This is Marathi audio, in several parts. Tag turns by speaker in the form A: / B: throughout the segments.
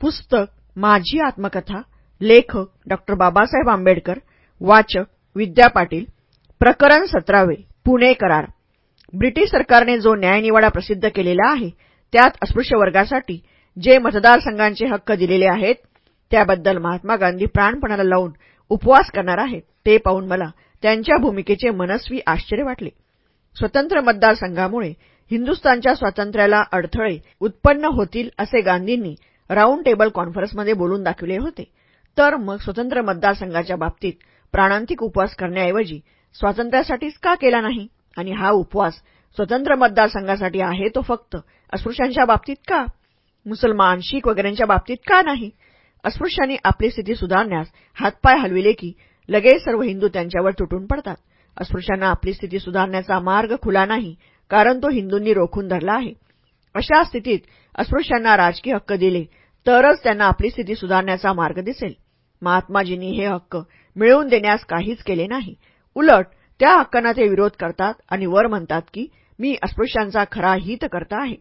A: पुस्तक माझी आत्मकथा लेखक डॉ बाबासाहेब आंबेडकर वाचक विद्या पाटील प्रकरण सतरावे पुणे करार. ब्रिटिश सरकारने जो न्यायनिवाडा प्रसिद्ध केलेला आहे त्यात अस्पृश्य वर्गासाठी जे मतदारसंघांचे हक्क दिलेले आहेत त्याबद्दल महात्मा गांधी प्राणपणाला लावून उपवास करणार आहेत ते पाहून मला त्यांच्या भूमिकेचे मनस्वी आश्चर्य वाटले. स्वतंत्र मतदारसंघामुळे हिंदुस्थानच्या स्वातंत्र्याला अडथळे उत्पन्न होतील असे गांधींनी राऊंड टेबल कॉन्फरन्समध्ये बोलून दाखविले होते. तर मग स्वतंत्र मतदारसंघाच्या बाबतीत प्राणांतिक उपवास करण्याऐवजी स्वातंत्र्यासाठीच का केला नाही? आणि हा उपवास स्वतंत्र मतदारसंघासाठी आहे तो फक्त अस्पृश्यांच्या बाबतीत का? मुसलमान शीख वगैरेंच्या बाबतीत का नाही? अस्पृश्यांनी आपली स्थिती सुधारण्यास हातपाय हलविले की लगेच सर्व हिंदू त्यांच्यावर तुटून पडतात. अस्पृश्यांना आपली स्थिती सुधारण्याचा मार्ग खुला नाही कारण तो हिंदूंनी रोखून धरला आहे. अशा स्थितीत अस्पृश्यांना राजकीय हक्क दिले तरच त्यांना आपली स्थिती सुधारण्याचा मार्ग दिसेल. महात्माजींनी हे हक्क मिळवून देण्यास काहीच केले नाही. उलट त्या हक्कांना ते विरोध करतात आणि वर म्हणतात की मी अस्पृश्यांचा खरा हित करता आहे.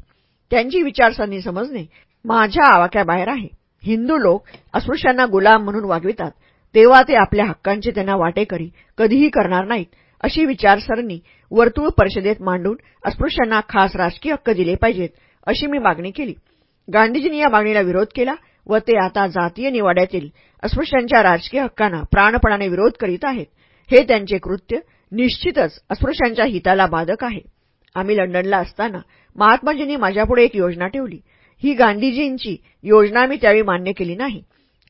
A: त्यांची विचारसरणी समजणे माझ्या आवाक्याबाहेर आहे. हिंदू लोक अस्पृश्यांना गुलाम म्हणून वागवितात. तेव्हा ते आपल्या हक्कांचे त्यांना वाटेकरी कधीही करणार नाहीत. अशी विचारसरणी वर्तुळ परिषदेत मांडून अस्पृश्यांना खास राजकीय हक्क दिले पाहिजेत अशी मी मागणी केली. गांधीजींनी या मागणीला विरोध केला व ते आता जातीय निवाड्यातील अस्पृश्यांच्या राजकीय हक्कांना प्राणपणाने विरोध करीत आहेत. हे त्यांचे कृत्य निश्चितच अस्पृश्यांच्या हिताला बाधक आहे. आम्ही लंडनला असताना महात्माजींनी माझ्यापुढे एक योजना ठेवली. ही गांधीजींची योजना मी त्यावेळी मान्य केली नाही.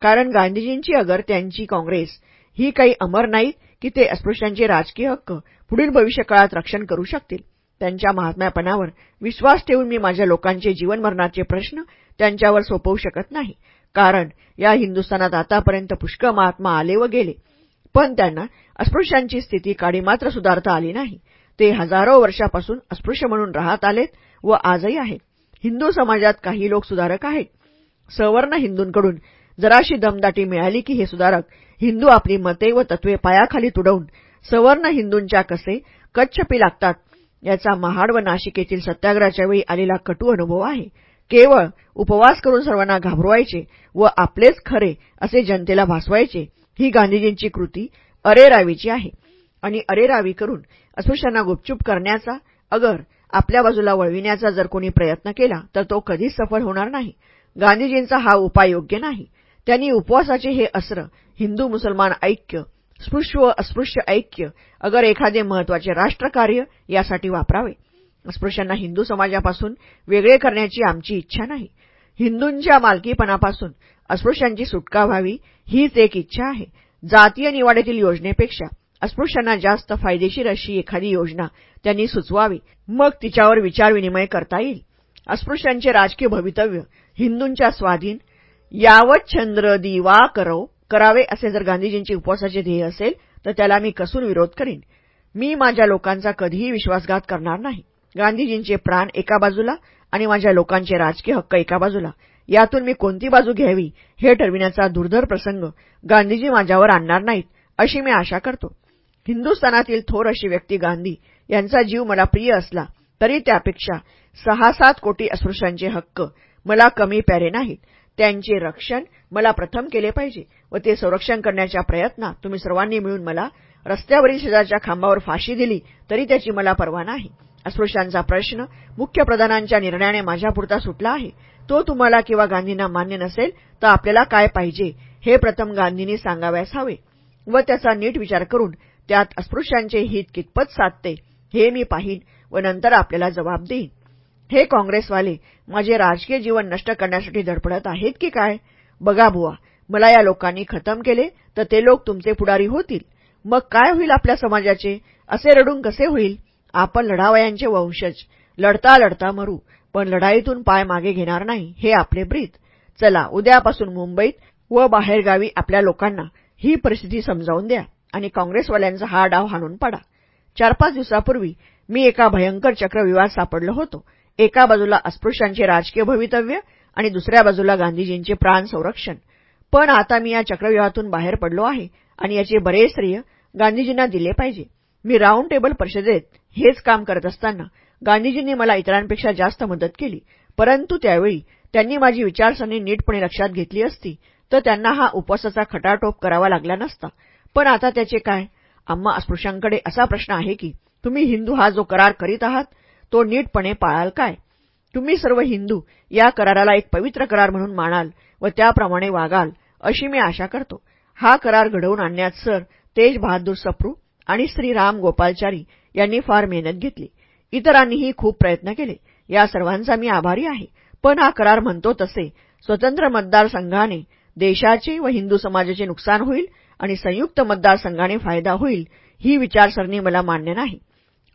A: कारण गांधीजींची अगर त्यांची काँग्रेस ही काही अमर नाहीत की ते अस्पृश्यांचे राजकीय हक्क पुढील भविष्यकाळात रक्षण करू शकतील. त्यांच्या महात्म्यापणावर विश्वास ठेवून मी माझ्या लोकांचे जीवनमरणाचे प्रश्न त्यांच्यावर सोपवू शकत नाही. कारण या हिंदुस्थानात आतापर्यंत पुष्कळ महात्मा आले व गेले. पण त्यांना अस्पृश्यांची स्थिती काडी मात्र सुधारता आली नाही. ते हजारो वर्षापासून अस्पृश्य म्हणून राहत आलेत व आजही आहेत. हिंदू समाजात काही लोक सुधारक आहेत. सवर्ण हिंदूंकडून जराशी दमदाटी मिळाली की हे सुधारक हिंदू आपली मते व तत्वे पायाखाली तुडवून सवर्ण हिंदूंच्या कसे कच्छपी लागतात याचा महाड व नाशिक येथील सत्याग्रहाच्या वेळी आलेला कटू अनुभव आहे. केवळ उपवास करून सर्वांना घाबरवायचे व आपलेच खरे असे जनतेला भासवायचे ही गांधीजींची कृती अरेरावीची आहे. आणि अरेरावी करून अस्पृश्यांना गुपचूप करण्याचा अगर आपल्या बाजूला वळविण्याचा जर कोणी प्रयत्न केला तर तो कधीच सफल होणार नाही. गांधीजींचा हा उपाय योग्य नाही. त्यांनी उपवासाचे हे अस्त्र हिंदू मुसलमान ऐक्य स्पृश्य व अस्पृश्य ऐक्य अगर एखादे महत्त्वाचे राष्ट्रकार्य यासाठी वापरावे. अस्पृश्यांना हिंदू समाजापासून वेगळे करण्याची आमची इच्छा नाही. हिंदूंच्या मालकीपणापासून अस्पृश्यांची सुटका व्हावी हीच एक इच्छा आहे. जातीय निवाड्यातील योजनेपेक्षा अस्पृश्यांना जास्त फायदेशीर अशी एखादी योजना त्यांनी सुचवावी. मग तिच्यावर विचारविनिमय करता येईल. अस्पृश्यांचे राजकीय भवितव्य हिंदूंच्या स्वाधीन. यावत चंद्र दिवा करव करावे असे जर गांधीजींचे उपवासाचे ध्येय असेल तर त्याला मी कसून विरोध करीन. मी माझ्या लोकांचा कधीही विश्वासघात करणार नाही. गांधीजींचे प्राण एका बाजूला आणि माझ्या लोकांचे राजकीय हक्क एका बाजूला. यातून मी कोणती बाजू घ्यावी हे ठरविण्याचा दुर्धर प्रसंग गांधीजी माझ्यावर आणणार नाहीत अशी मी आशा करतो. हिंदुस्थानातील थोर अशी व्यक्ती गांधी यांचा जीव मला प्रिय असला तरी त्यापेक्षा सहा सात कोटी अस्पृश्यांचे हक्क मला कमी प्यारे नाहीत. त्यांचे रक्षण मला प्रथम केले पाहिजे व ते संरक्षण करण्याच्या प्रयत्नात तुम्ही सर्वांनी मिळून मला रस्त्यावरील शेजारच्या खांबावर फाशी दिली तरी त्याची मला पर्वा नाही. अस्पृश्यांचा प्रश्न मुख्य प्रधानांच्या निर्णयाने माझ्यापुरता सुटला आहे. तो तुम्हाला किंवा गांधींना मान्य नसेल तर आपल्याला काय पाहिजे हे प्रथम गांधींनी सांगाव्यास हवे. व त्याचा नीट विचार करून त्यात अस्पृश्यांचे हित कितपत साधते हे मी पाहीन व नंतर आपल्याला जबाब देईन. हे काँग्रेसवाले माझे राजकीय जीवन नष्ट करण्यासाठी धडपडत आहेत की काय? बघा बुवा मला या लोकांनी खतम केले तर ते लोक तुमचे पुढारी होतील. मग काय होईल आपल्या समाजाचे? असे रडून कसे होईल? आपण लढावयांचे वंशज. लढता लढता मरू पण लढाईतून पाय मागे घेणार नाही हे आपले ब्रीत चला उद्यापासून मुंबईत व बाहेरगावी आपल्या लोकांना ही परिस्थिती समजावून द्या आणि काँग्रेसवाल्यांचा हा डाव हाणून पडा. चार पाच दिवसापूर्वी मी एका भयंकर चक्रविवाद सापडलो होतो. एका बाजूला अस्पृश्यांचे राजकीय भवितव्य आणि दुसऱ्या बाजूला गांधीजींचे प्राण संरक्षण. पण आता मी या चक्रव्यूहातून बाहेर पडलो आहे आणि याचे बरेच श्रेय गांधीजींना दिले पाहिजे. मी राऊंड टेबल परिषदेत हेच काम करत असताना गांधीजींनी मला इतरांपेक्षा जास्त मदत केली. परंतु त्यावेळी त्यांनी माझी विचारसरणी नीटपणे लक्षात घेतली असती तर त्यांना हा उपवासाचा खटाटोप करावा लागला नसता. पण आता त्याचे काय? आम्हा अस्पृश्यांकडे असा प्रश्न आहे की तुम्ही हिंदू हा जो करार करीत आहात तो नीटपणे पाळाल काय? तुम्ही सर्व हिंदू या कराराला एक पवित्र करार म्हणून मानाल व त्याप्रमाणे वागाल अशी मी आशा करतो. हा करार घडवून आणण्यात सर तेज बहादूर सप्रू आणि श्री राम गोपालचारी यांनी फार मेहनत घेतली. इतरांनीही खूप प्रयत्न केले. या सर्वांचा मी आभारी आहे. पण हा करार म्हणतो तसे स्वतंत्र मतदारसंघाने देशाचे व हिंदू समाजाचे नुकसान होईल आणि संयुक्त मतदारसंघाने फायदा होईल ही विचारसरणी मला मान्य नाही.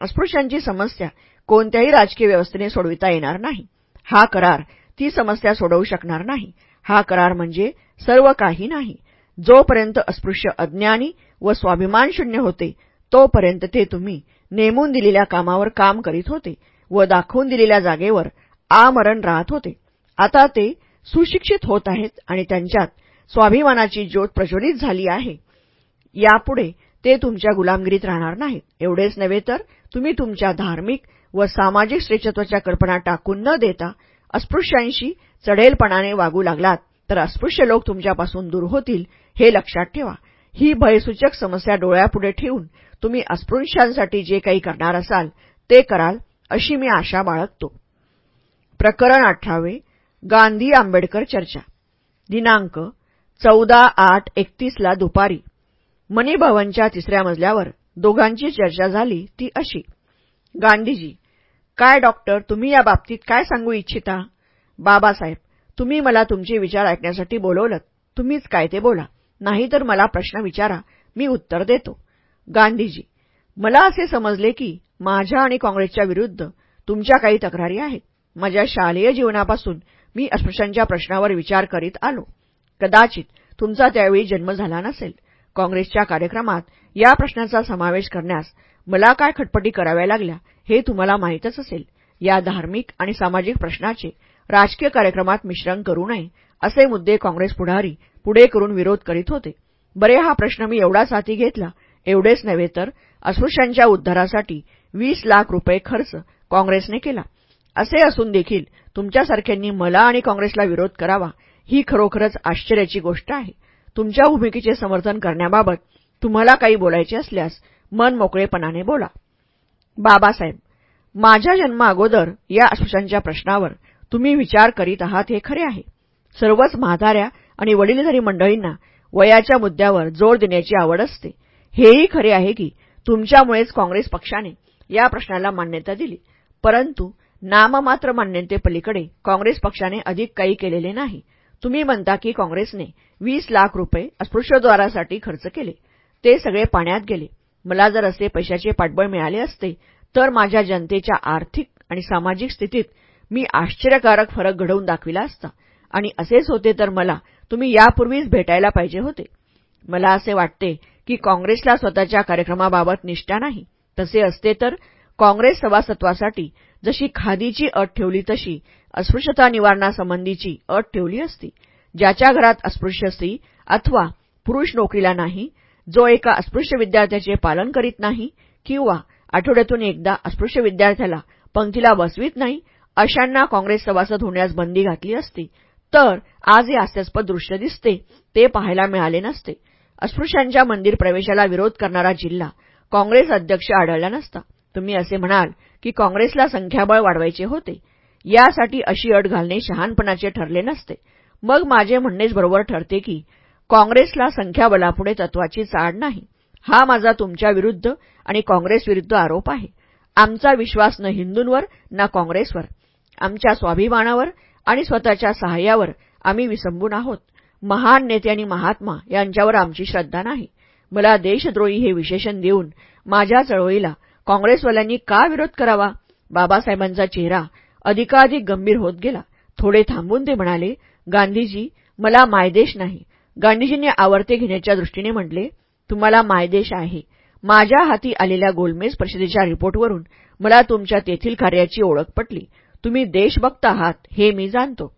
A: अस्पृश्यांची समस्या कोणत्याही राजकीय व्यवस्थेने सोडविता येणार नाही. हा करार ती समस्या सोडवू शकणार नाही. हा करार म्हणजे सर्व काही नाही. जोपर्यंत अस्पृश्य अज्ञानी व स्वाभिमानशून्य होते तोपर्यंत ते तुम्ही नेमून दिलेल्या कामावर काम करीत होते व दाखवून दिलेल्या जागेवर आमरण राहत होते. आता ते सुशिक्षित होत आहेत आणि त्यांच्यात स्वाभिमानाची ज्योत प्रज्वलित झाली आहे. यापुढे ते तुमच्या गुलामगिरीत राहणार नाहीत. एवढेच नव्हे तर तुम्ही तुमच्या धार्मिक व सामाजिक श्रेष्ठत्वाच्या कल्पना टाकून न देता अस्पृश्यांशी चढेलपणाने वागू लागलात तर अस्पृश्य लोक तुमच्यापासून दूर होतील हे लक्षात ठेवा. ही भयसूचक समस्या डोळ्यापुढे ठेवून तुम्ही अस्पृश्यांसाठी जे काही करणार असाल ते कराल अशी मी आशा बाळगतो. प्रकरण अठरावे गांधी आंबेडकर चर्चा. दिनांक चौदा आठ एकतीसला दुपारी. मनीभवनच्या तिसऱ्या मजल्यावर दोघांची चर्चा झाली ती अशी. गांधीजी काय डॉक्टर तुम्ही या बाबतीत काय सांगू इच्छिता? बाबासाहेब तुम्ही मला तुमचे विचार ऐकण्यासाठी बोलवलं तुम्हीच काय ते बोला. नाहीतर मला प्रश्न विचारा. मी उत्तर देतो. गांधीजी मला असे समजले की माझ्या आणि काँग्रेसच्या विरुद्ध तुमच्या काही तक्रारी आहेत. माझ्या शालेय जीवनापासून मी अस्पृश्यांच्या प्रश्नावर विचार करीत आलो. कदाचित तुमचा त्यावेळी जन्म झाला नसेल. काँग्रेसच्या कार्यक्रमात या प्रश्नाचा समावेश करण्यास मला काय खटपटी कराव्या लागल्या हे तुम्हाला माहीतच असेल. या धार्मिक आणि सामाजिक प्रश्नाचे राजकीय कार्यक्रमात मिश्रण करू नये असे मुद्दे काँग्रेस पुढारी पुढे करून विरोध करीत होते. बरे हा प्रश्न मी एवढाच हाती घेतला एवढेच नव्हे तर अस्पृश्यांच्या उद्धारासाठी वीस लाख रुपये खर्च काँग्रेसने केला. असे असून देखील तुमच्यासारख्यांनी मला आणि काँग्रेसला विरोध करावा ही खरोखरच आश्चर्याची गोष्ट आहे. तुमच्या भूमिकेचे समर्थन करण्याबाबत तुम्हाला काही बोलायचे असल्यास मन मोकळेपणाने बोला. बाबासाहेब माझ्या जन्माअगोदर या अस्पृश्यांच्या प्रश्नावर तुम्ही विचार करीत आहात हे खरे आहे. सर्वच म्हाताऱ्या आणि वडीलधारी मंडळींना वयाच्या मुद्द्यावर जोर देण्याची आवड असते. हेही खरे आहे की तुमच्यामुळेच काँग्रेस पक्षाने या प्रश्नाला मान्यता दिली. परंतु नाममात्र मान्यतेपलीकडे काँग्रेस पक्षाने अधिक काही केलेले नाही. तुम्ही म्हणता की काँग्रेसने वीस लाख रुपये अस्पृश्यद्वारासाठी खर्च केले. ते सगळे पाण्यात गेले. मला जर असे पैशाचे पाठबळ मिळाले असते तर माझ्या जनतेच्या आर्थिक आणि सामाजिक स्थितीत मी आश्चर्यकारक फरक घडवून दाखविला असता. आणि असेच होते तर मला तुम्ही यापूर्वीच भेटायला पाहिजे होते. मला असे वाटते की काँग्रेसला स्वतःच्या कार्यक्रमाबाबत निष्ठा नाही. तसे असते तर काँग्रेस सभासत्वासाठी जशी खादीची अट ठेवली तशी अस्पृश्यता निवारणासंबंधीची अट ठेवली असती. ज्याच्या घरात अस्पृश्य स्त्री अथवा पुरुष नोकरीला नाही जो एका अस्पृश्य विद्यार्थ्याचे पालन करीत नाही किंवा आठवड्यातून एकदा अस्पृश्य विद्यार्थ्याला पंक्तीला बसवीत नाही अशांना काँग्रेस सभासद होण्यास बंदी घातली असती तर आज हे हास्यास्पद दृश्य दिसते ते पाहायला मिळाले नसते. अस्पृश्यांच्या मंदिर प्रवेशाला विरोध करणारा जिल्हा काँग्रेस अध्यक्ष आढळला नसता. तुम्ही असे म्हणाल की काँग्रेसला संख्याबळ वाढवायचे होते. यासाठी अशी अट घालणे शहानपणाचे ठरले नसते. मग माझे म्हणणेच बरोबर ठरते की काँग्रेसला संख्याबलापुढे तत्वाची चाड नाही. हा माझा तुमच्या विरुद्ध आणि काँग्रेसविरुद्ध आरोप आहे. आमचा विश्वास न हिंदूंवर ना काँग्रेसवर. आमच्या स्वाभिमानावर आणि स्वतःच्या सहाय्यावर आम्ही विसंबून आहोत. महान नेते आणि महात्मा यांच्यावर आमची श्रद्धा नाही. मला देशद्रोही हे विशेषण देऊन माझ्या चळवळीला काँग्रेसवाल्यांनी का विरोध करावा? बाबासाहेबांचा चेहरा अधिकाधिक गंभीर होत गेला. थोडे थांबून ते म्हणाले गांधीजी मला मायदेश नाही. गांधीजींनी आवर्ते घेण्याच्या दृष्टीने म्हटले तुम्हाला मायदेश आहे. माझ्या हाती आलेल्या गोलमेज परिषदेच्या रिपोर्टवरून मला तुमच्या तेथील कार्याची ओळख पटली. तुम्ही देशभक्त आहात हे मी जाणतो.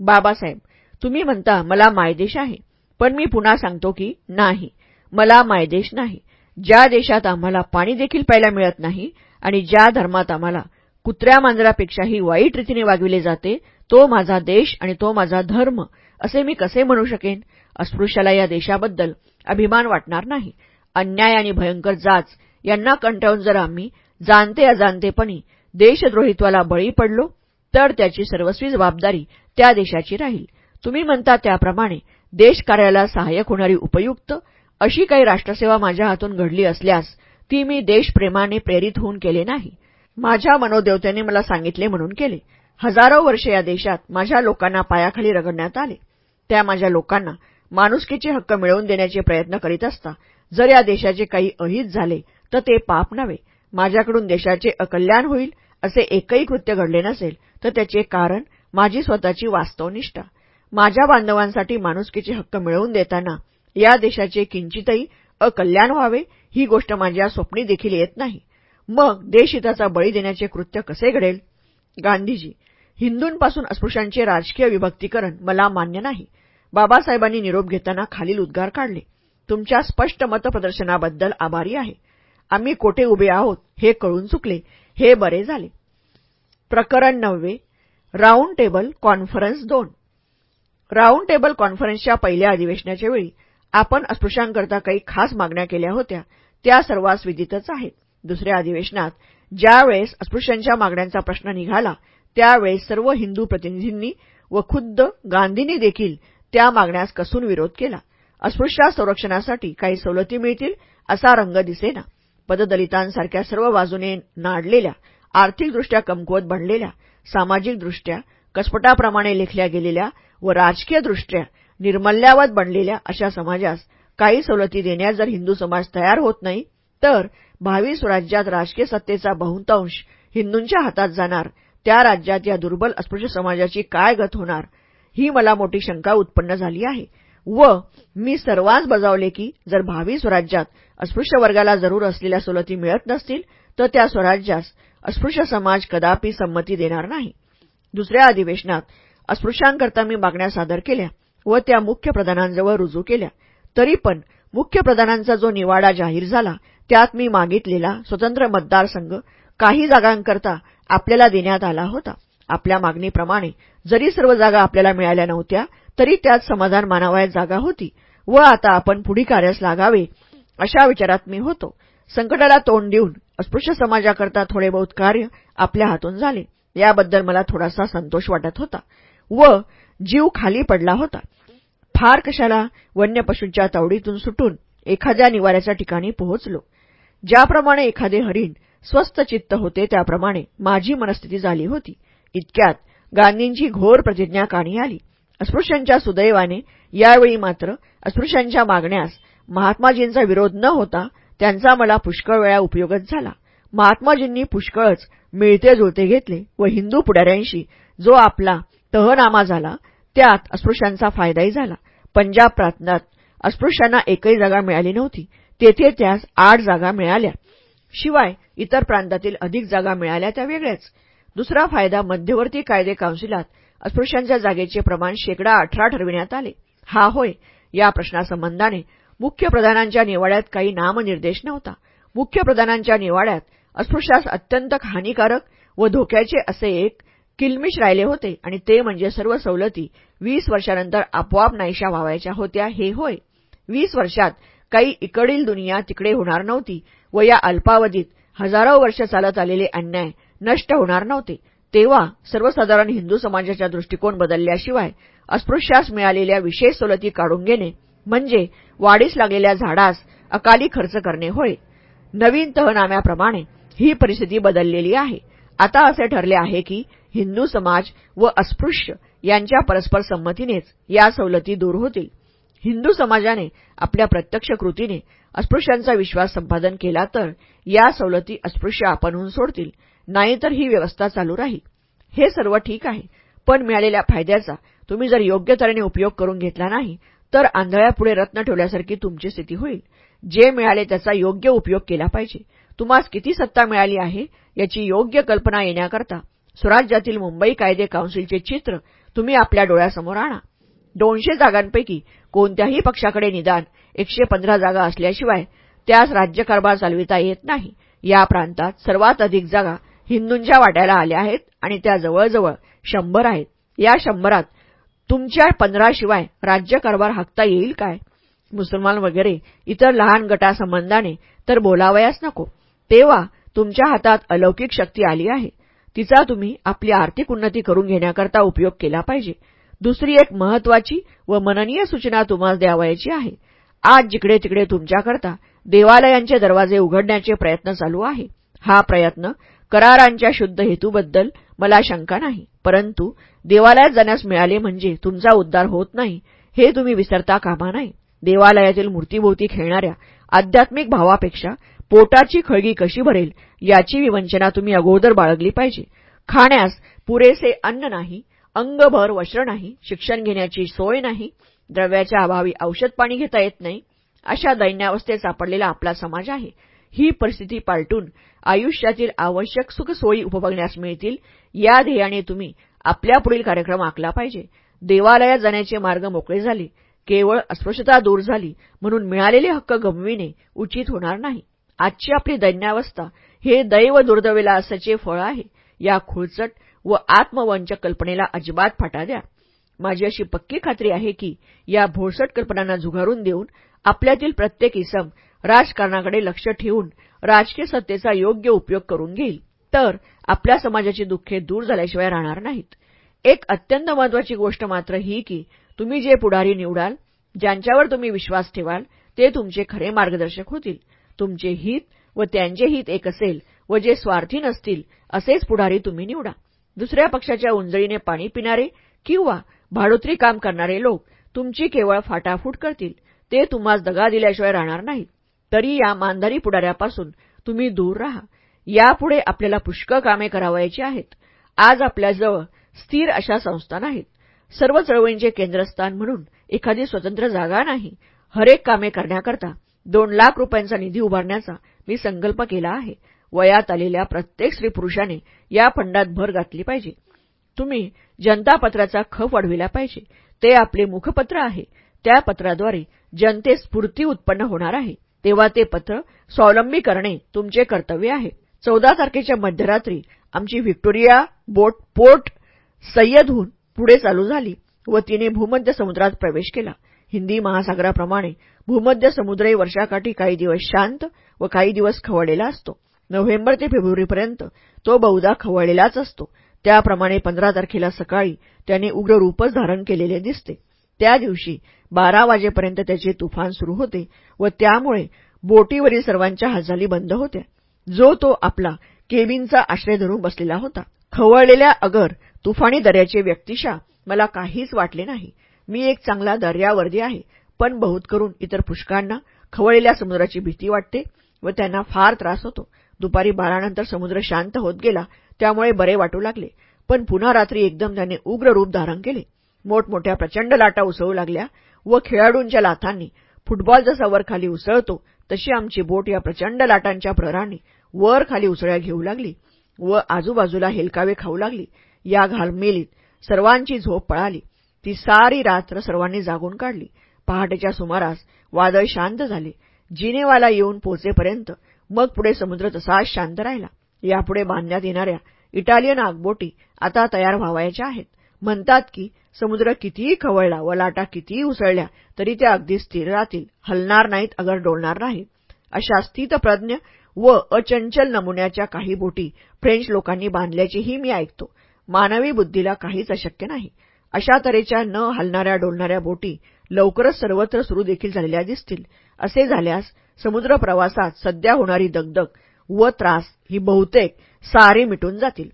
A: बाबासाहेब तुम्ही म्हणता मला मायदेश आहे. पण मी पुन्हा सांगतो की नाही. मला मायदेश नाही. ज्या देशात आम्हाला पाणी देखील प्यायला मिळत नाही आणि ज्या धर्मात आम्हाला कुत्र्या मांजरापेक्षाही वाईट रीतीने वागविले जाते तो माझा देश आणि तो माझा धर्म असे मी कसे म्हणू शकेन? अस्पृश्याला या देशाबद्दल अभिमान वाटणार नाही. अन्याय आणि भयंकर जाच यांना कंटाळून जर आम्ही जाणते अजाणतेपणी देशद्रोहित्वाला बळी पडलो तर त्याची सर्वस्वी जबाबदारी त्या देशाची राहील. तुम्ही म्हणता त्याप्रमाणे देशकार्याला सहाय्यक होणारी उपयुक्त अशी काही राष्ट्रसेवा माझ्या हातून घडली असल्यास ती मी देशप्रेमाने प्रेरित होऊन केले नाही. माझ्या मनोदेवतेने मला सांगितले म्हणून केले. हजारो वर्षे या देशात माझ्या लोकांना पायाखाली रगडण्यात आले. त्या माझ्या लोकांना माणुसकीचे हक्क मिळवून देण्याचे प्रयत्न करीत असता जर या देशाचे काही अहित झाले तर ते पाप नव्हे. माझ्याकडून देशाचे अकल्याण होईल असे एकही कृत्य घडले नसेल तर त्याचे कारण माझी स्वतःची वास्तवनिष्ठा. माझ्या बांधवांसाठी माणुसकीचे हक्क मिळवून देताना या देशाचे किंचितही अकल्याण व्हावे ही गोष्ट माझ्या स्वप्नी देखील येत नाही. मग देशहिताचा बळी देण्याचे कृत्य कसे घडेल? गांधीजी हिंदूंपासून अस्पृश्यांचे राजकीय विभक्तीकरण मला मान्य नाही. बाबासाहेबांनी निरोप घेताना खालील उद्गार काढले. तुमच्या स्पष्ट मतप्रदर्शनाबद्दल आभारी आहे. आम्ही कोठे उभे आहोत हे कळून चुकले. हे बरे झाले. प्रकरण नववे राऊंड टेबल कॉन्फरन्स दोन. राऊंड टेबल कॉन्फरन्सच्या पहिल्या अधिवेशनाच्या वेळी आपण अस्पृश्यांकरता काही खास मागण्या केल्या होत्या. त्या सर्वांस विदितच आहेत. दुसऱ्या अधिवेशनात. ज्यावेळेस अस्पृश्यांच्या मागण्यांचा प्रश्न निघाला त्यावेळेस सर्व हिंदू प्रतिनिधींनी व खुद्द गांधींनी देखील त्या मागण्यास कसून विरोध केला. अस्पृश्या संरक्षणासाठी काही सवलती मिळतील असा रंग दिसेना. पददलितांसारख्या सर्व बाजूने नाडलेल्या आर्थिकदृष्ट्या कमकुवत बनलेल्या सामाजिकदृष्ट्या कसपटाप्रमाणे लेखल्या गेलेल्या व राजकीयदृष्ट्या निर्मल्यावत बनलेल्या अशा समाजास काही सवलती देण्यास जर हिंदू समाज तयार होत नाही तर भावी स्वराज्यात राजकीय सत्तेचा बहुतांश हिंदूंच्या हातात जाणार. त्या राज्यात या दुर्बल अस्पृश्य समाजाची काय गत होणार? ही मला मोठी शंका उत्पन्न झाली आहे. व मी सर्वांस बजावले की जर भावी स्वराज्यात अस्पृश्य वर्गाला जरूर असलेल्या सवलती मिळत नसतील तर त्या स्वराज्यास अस्पृश्य समाज कदापि संमती देणार नाही. दुसऱ्या अधिवेशनात अस्पृश्यांकरता मी मागण्या सादर केल्या व त्या मुख्य प्रधानांजवळ रुजू केल्या. तरी पण मुख्य प्रधानांचा जो निवाडा जाहीर झाला त्यात मी मागितलेला स्वतंत्र मतदारसंघ काही जागांकरता आपल्याला देण्यात आला होता. आपल्या मागणीप्रमाणे जरी सर्व जागा आपल्याला मिळाल्या नव्हत्या तरी त्यात समाधान मानावयात जागा होती व आता आपण पुढी कार्यास लागावे अशा विचारात मी होतो. संकटाला तोंड देऊन अस्पृश्य समाजाकरता थोडे बहुत कार्य आपल्या हातून झाले. याबद्दल मला थोडासा संतोष वाटत होता व जीव खाली पडला होता. फार कशाला वन्य पशूंच्या तावडीतून सुटून एखाद्या निवाऱ्याच्या ठिकाणी पोहोचलो. ज्याप्रमाणे एखादे हरिण स्वस्थ चित्त होते त्याप्रमाणे माझी मनस्थिती झाली होती. इतक्यात गांधींची घोर प्रतिज्ञा काणी आली. अस्पृश्यांच्या सुदैवाने यावेळी मात्र अस्पृश्यांच्या मागण्यास महात्माजींचा विरोध न होता त्यांचा मला पुष्कळ वेळा उपयोगच झाला. महात्माजींनी पुष्कळच मिळते जुळते घेतले व हिंदू पुढाऱ्यांशी जो आपला तहनामा झाला त्यात अस्पृश्यांचा फायदाही झाला. पंजाब प्रांतात अस्पृश्यांना एकही जागा मिळाली नव्हती. तेथे त्यास आठ जागा मिळाल्या. शिवाय इतर प्रांतातील अधिक जागा मिळाल्या त्या वेगळ्याच. दुसरा फायदा मध्यवर्ती कायदे काउन्सिलात अस्पृश्यांच्या जागेचे प्रमाण शेकडा अठरा ठरविण्यात आले. हा होय या प्रश्नासंबंधाने मुख्य प्रधानांच्या निवाड्यात काही नामनिर्देश नव्हता. मुख्य प्रधानांच्या निवाड्यात अस्पृश्यास अत्यंत हानिकारक व धोक्याचे असे एक किलमिश राहिले होते आणि ते म्हणजे सर्व सवलती वीस वर्षानंतर आपोआप नाहीशा व्हावायच्या होत्या हे होय. वीस वर्षात काही इकडील दुनिया तिकडे होणार नव्हती व या अल्पावधीत हजारो वर्ष चालत आलेले अन्याय नष्ट होणार नव्हते. तेव्हा सर्वसाधारण हिंदू समाजाच्या दृष्टिकोन बदलल्याशिवाय अस्पृश्यास मिळालेल्या विशेष सवलती काढून घेणे म्हणजे वाढीस लागलेल्या झाडास अकाली खर्च करणे होय. नवीन तहनाम्याप्रमाणे ही परिस्थिती बदललेली आहे. आता असे ठरले आहे की हिंदू समाज व अस्पृश्य यांच्या परस्पर संमतीनेच या सवलती दूर होतील. हिंदू समाजाने आपल्या प्रत्यक्ष कृतीने अस्पृश्यांचा विश्वास संपादन केला तर या सवलती अस्पृश्य आपणहून सोडतील. नाहीतर ही व्यवस्था चालू राहील. हे सर्व ठीक आहे पण मिळालेल्या फायद्याचा तुम्ही जर योग्य तऱ्हेने उपयोग करून घेतला नाही तर आंधळ्यापुढे रत्न ठेवल्यासारखी तुमची स्थिती होईल. जे मिळाले त्याचा योग्य उपयोग केला पाहिजे. तुम्हास किती सत्ता मिळाली आहे याची योग्य कल्पना येण्याकरता स्वराज्यातील मुंबई कायदे काउन्सिलचे चित्र तुम्ही आपल्या डोळ्यासमोर आणा. दोनशे जागांपैकी कोणत्याही पक्षाकडे निदान एकशे पंधरा जागा असल्याशिवाय त्यास राज्यकारभार चालविता येत नाही. या प्रांतात सर्वात अधिक जागा हिंदूंच्या वाट्याला आल्या आहेत आणि त्या जवळजवळ शंभर आहेत. या शंभरात तुमच्या पंधराशिवाय राज्यकारभार हाकता येईल काय? मुसलमान वगैरे इतर लहान गटासंबंधाने तर बोलावयास नको. तेव्हा तुमच्या हातात अलौकिक शक्ती आली आहे. तिचा तुम्ही आपली आर्थिक उन्नती करून घेण्याकरता उपयोग केला पाहिजे. दुसरी एक महत्वाची व मननीय सूचना तुम्हाला द्यावायची आहे. आज जिकडे तिकडे तुमच्याकरता देवालयांचे दरवाजे उघडण्याचे प्रयत्न चालू आहे. हा प्रयत्न करारांच्या शुद्ध हेतूबद्दल मला शंका नाही परंतु देवालयात जाण्यास मिळाले म्हणजे तुमचा उद्धार होत नाही हे तुम्ही विसरता कामा नाही देवालयातील मूर्तीभोवती खेळणाऱ्या आध्यात्मिक भावापेक्षा पोटाची खळगी कशी भरेल याची विवंचना तुम्ही अगोदर बाळगली पाहिजे. खाण्यास पुरेसे अन्न नाही अंगभर वस्त्र नाही शिक्षण घेण्याची सोय नाही द्रव्याच्या अभावी औषध पाणी घेता येत नाही अशा दैन्यावस्थेत सापडलेला आपला समाज आहे. ही परिस्थिती पालटून आयुष्यातील आवश्यक सुखसोयी उपभोगण्यास मिळतील या ध्येयाने तुम्ही आपल्या पुढील कार्यक्रम आखला पाहिजे. देवालयात जाण्याचे मार्ग मोकळे झाले केवळ अस्पृश्यता दूर झाली म्हणून मिळालेले हक्क गमविणे उचित होणार नाही. आजची आपली दैन्यावस्था हे दैव दुर्दैवेला असल्याचे फळ आहे. या खुळचट व आत्मवनच्या कल्पनेला अजिबात फाटा द्या. माझी अशी पक्की खात्री आहे की या भोळसट कल्पनांना झुगारून देऊन आपल्यातील प्रत्येक इसम राजकारणाकडे लक्ष ठेवून राजकीय सत्तेचा योग्य उपयोग करून घेईल. तर आपल्या समाजाची दुःखे दूर झाल्याशिवाय राहणार नाहीत. एक अत्यंत महत्वाची गोष्ट मात्र ही की तुम्ही जे पुढारी निवडाल ज्यांच्यावर तुम्ही विश्वास ठेवाल ते तुमचे खरे मार्गदर्शक होतील. तुमचे हित व त्यांचे हित एक असेल व जे स्वार्थी नसतील असेच पुढारी तुम्ही निवडा. दुसऱ्या पक्षाच्या उंजळीने पाणी पिणारे किंवा भाडोत्री काम करणारे लोक तुमची केवळ फाटाफूट करतील. ते तुम्हाला दगा दिल्याशिवाय राहणार नाहीत. तरी या मानधारी पुढाऱ्यापासून तुम्ही दूर राहा. यापुढे आपल्याला पुष्कळ कामे करावायची आहेत. आज आपल्याजवळ स्थिर अशा संस्था नाहीत. सर्व चळवळींचे केंद्रस्थान म्हणून एखादी स्वतंत्र जागा नाही. हरेक कामे करण्याकरता दोन लाख रुपयांचा निधी उभारण्याचा मी संकल्प केला आहे. वयात आलेल्या प्रत्येक स्त्री पुरुषाने या फंडात भर घातली पाहिजे. तुम्ही जनतापत्राचा खप वाढविला पाहिजे. ते आपले मुखपत्र आहे. त्या पत्राद्वारे जनते स्फूर्ती उत्पन्न होणार आहे. तेव्हा ते पत्र स्वावलंबी करणे तुमचे कर्तव्य आहे. चौदा तारखेच्या मध्यरात्री आमची व्हिक्टोरिया बोट पोर्ट सय्यदहून पुढे चालू झाली व तिने भूमध्य समुद्रात प्रवेश केला. हिंदी महासागराप्रमाणे भूमध्य समुद्रही वर्षाकाठी काही दिवस शांत व काही दिवस खवळलेला असतो. नोव्हेंबर ते फेब्रुवारीपर्यंत तो बहुधा खवळलेलाच असतो. त्याप्रमाणे पंधरा तारखेला सकाळी त्याने उग्र रूपच धारण केलेले दिसते. त्या दिवशी बारा वाजेपर्यंत त्याचे तुफान सुरू होते व त्यामुळे बोटीवरील सर्वांच्या हालचाली बंद होत्या. जो तो आपला केबिनचा आश्रय धरून बसलेला होता. खवळलेल्या अगर तुफानी दर्याचे व्यक्तिशा मला काहीच वाटले नाही. मी एक चांगला दर्यावर्दी आहे पण बहुत करून इतर पुष्कांना खवळलेल्या समुद्राची भीती वाटते व त्यांना फार त्रास होतो. दुपारी बारानंतर समुद्र शांत होत गेला त्यामुळे बरे वाटू लागले. पण पुन्हा रात्री एकदम त्याने उग्र रूप धारण केले. मोठमोठ्या प्रचंड लाटा उसळू लागल्या व खेळाडूंच्या लाथांनी फुटबॉल जसा वर खाली उसळतो तशी आमची बोट या प्रचंड लाटांच्या प्रहराने वर खाली उसळ्या घेऊ लागली व आजूबाजूला हेलकावे खाऊ लागली. या घालमेलीत सर्वांची झोप पळाली. ती सारी रात्र सर्वांनी जागून काढली. पहाटेच्या सुमारास वादळ शांत झाले. जिनेवाला येऊन पोचेपर्यंत मग पुढे समुद्र तसाच शांत राहिला. यापुढे बांधण्यात येणाऱ्या इटालियन आगबोटी आता तयार व्हावायच्या आहेत. म्हणतात की समुद्र कितीही खवळला व लाटा कितीही उसळल्या तरी त्या अगदी स्थिर राहतील. हलणार नाहीत अगर डोलणार नाही. अशा स्थितप्रज्ञ व अचंचल नमुन्याच्या काही बोटी फ्रेंच लोकांनी बांधल्याचीही मी ऐकतो. मानवी बुद्धीला काहीच अशक्य नाही. अशा तऱ्हेच्या न हलणाऱ्या डोलणाऱ्या बोटी लवकरच सर्वत्र सुरू देखील झालेल्या दिसतील. असे झाल्यास समुद्र प्रवासात सध्या होणारी दगदग व त्रास ही बहुतेक सारी मिटून जातील.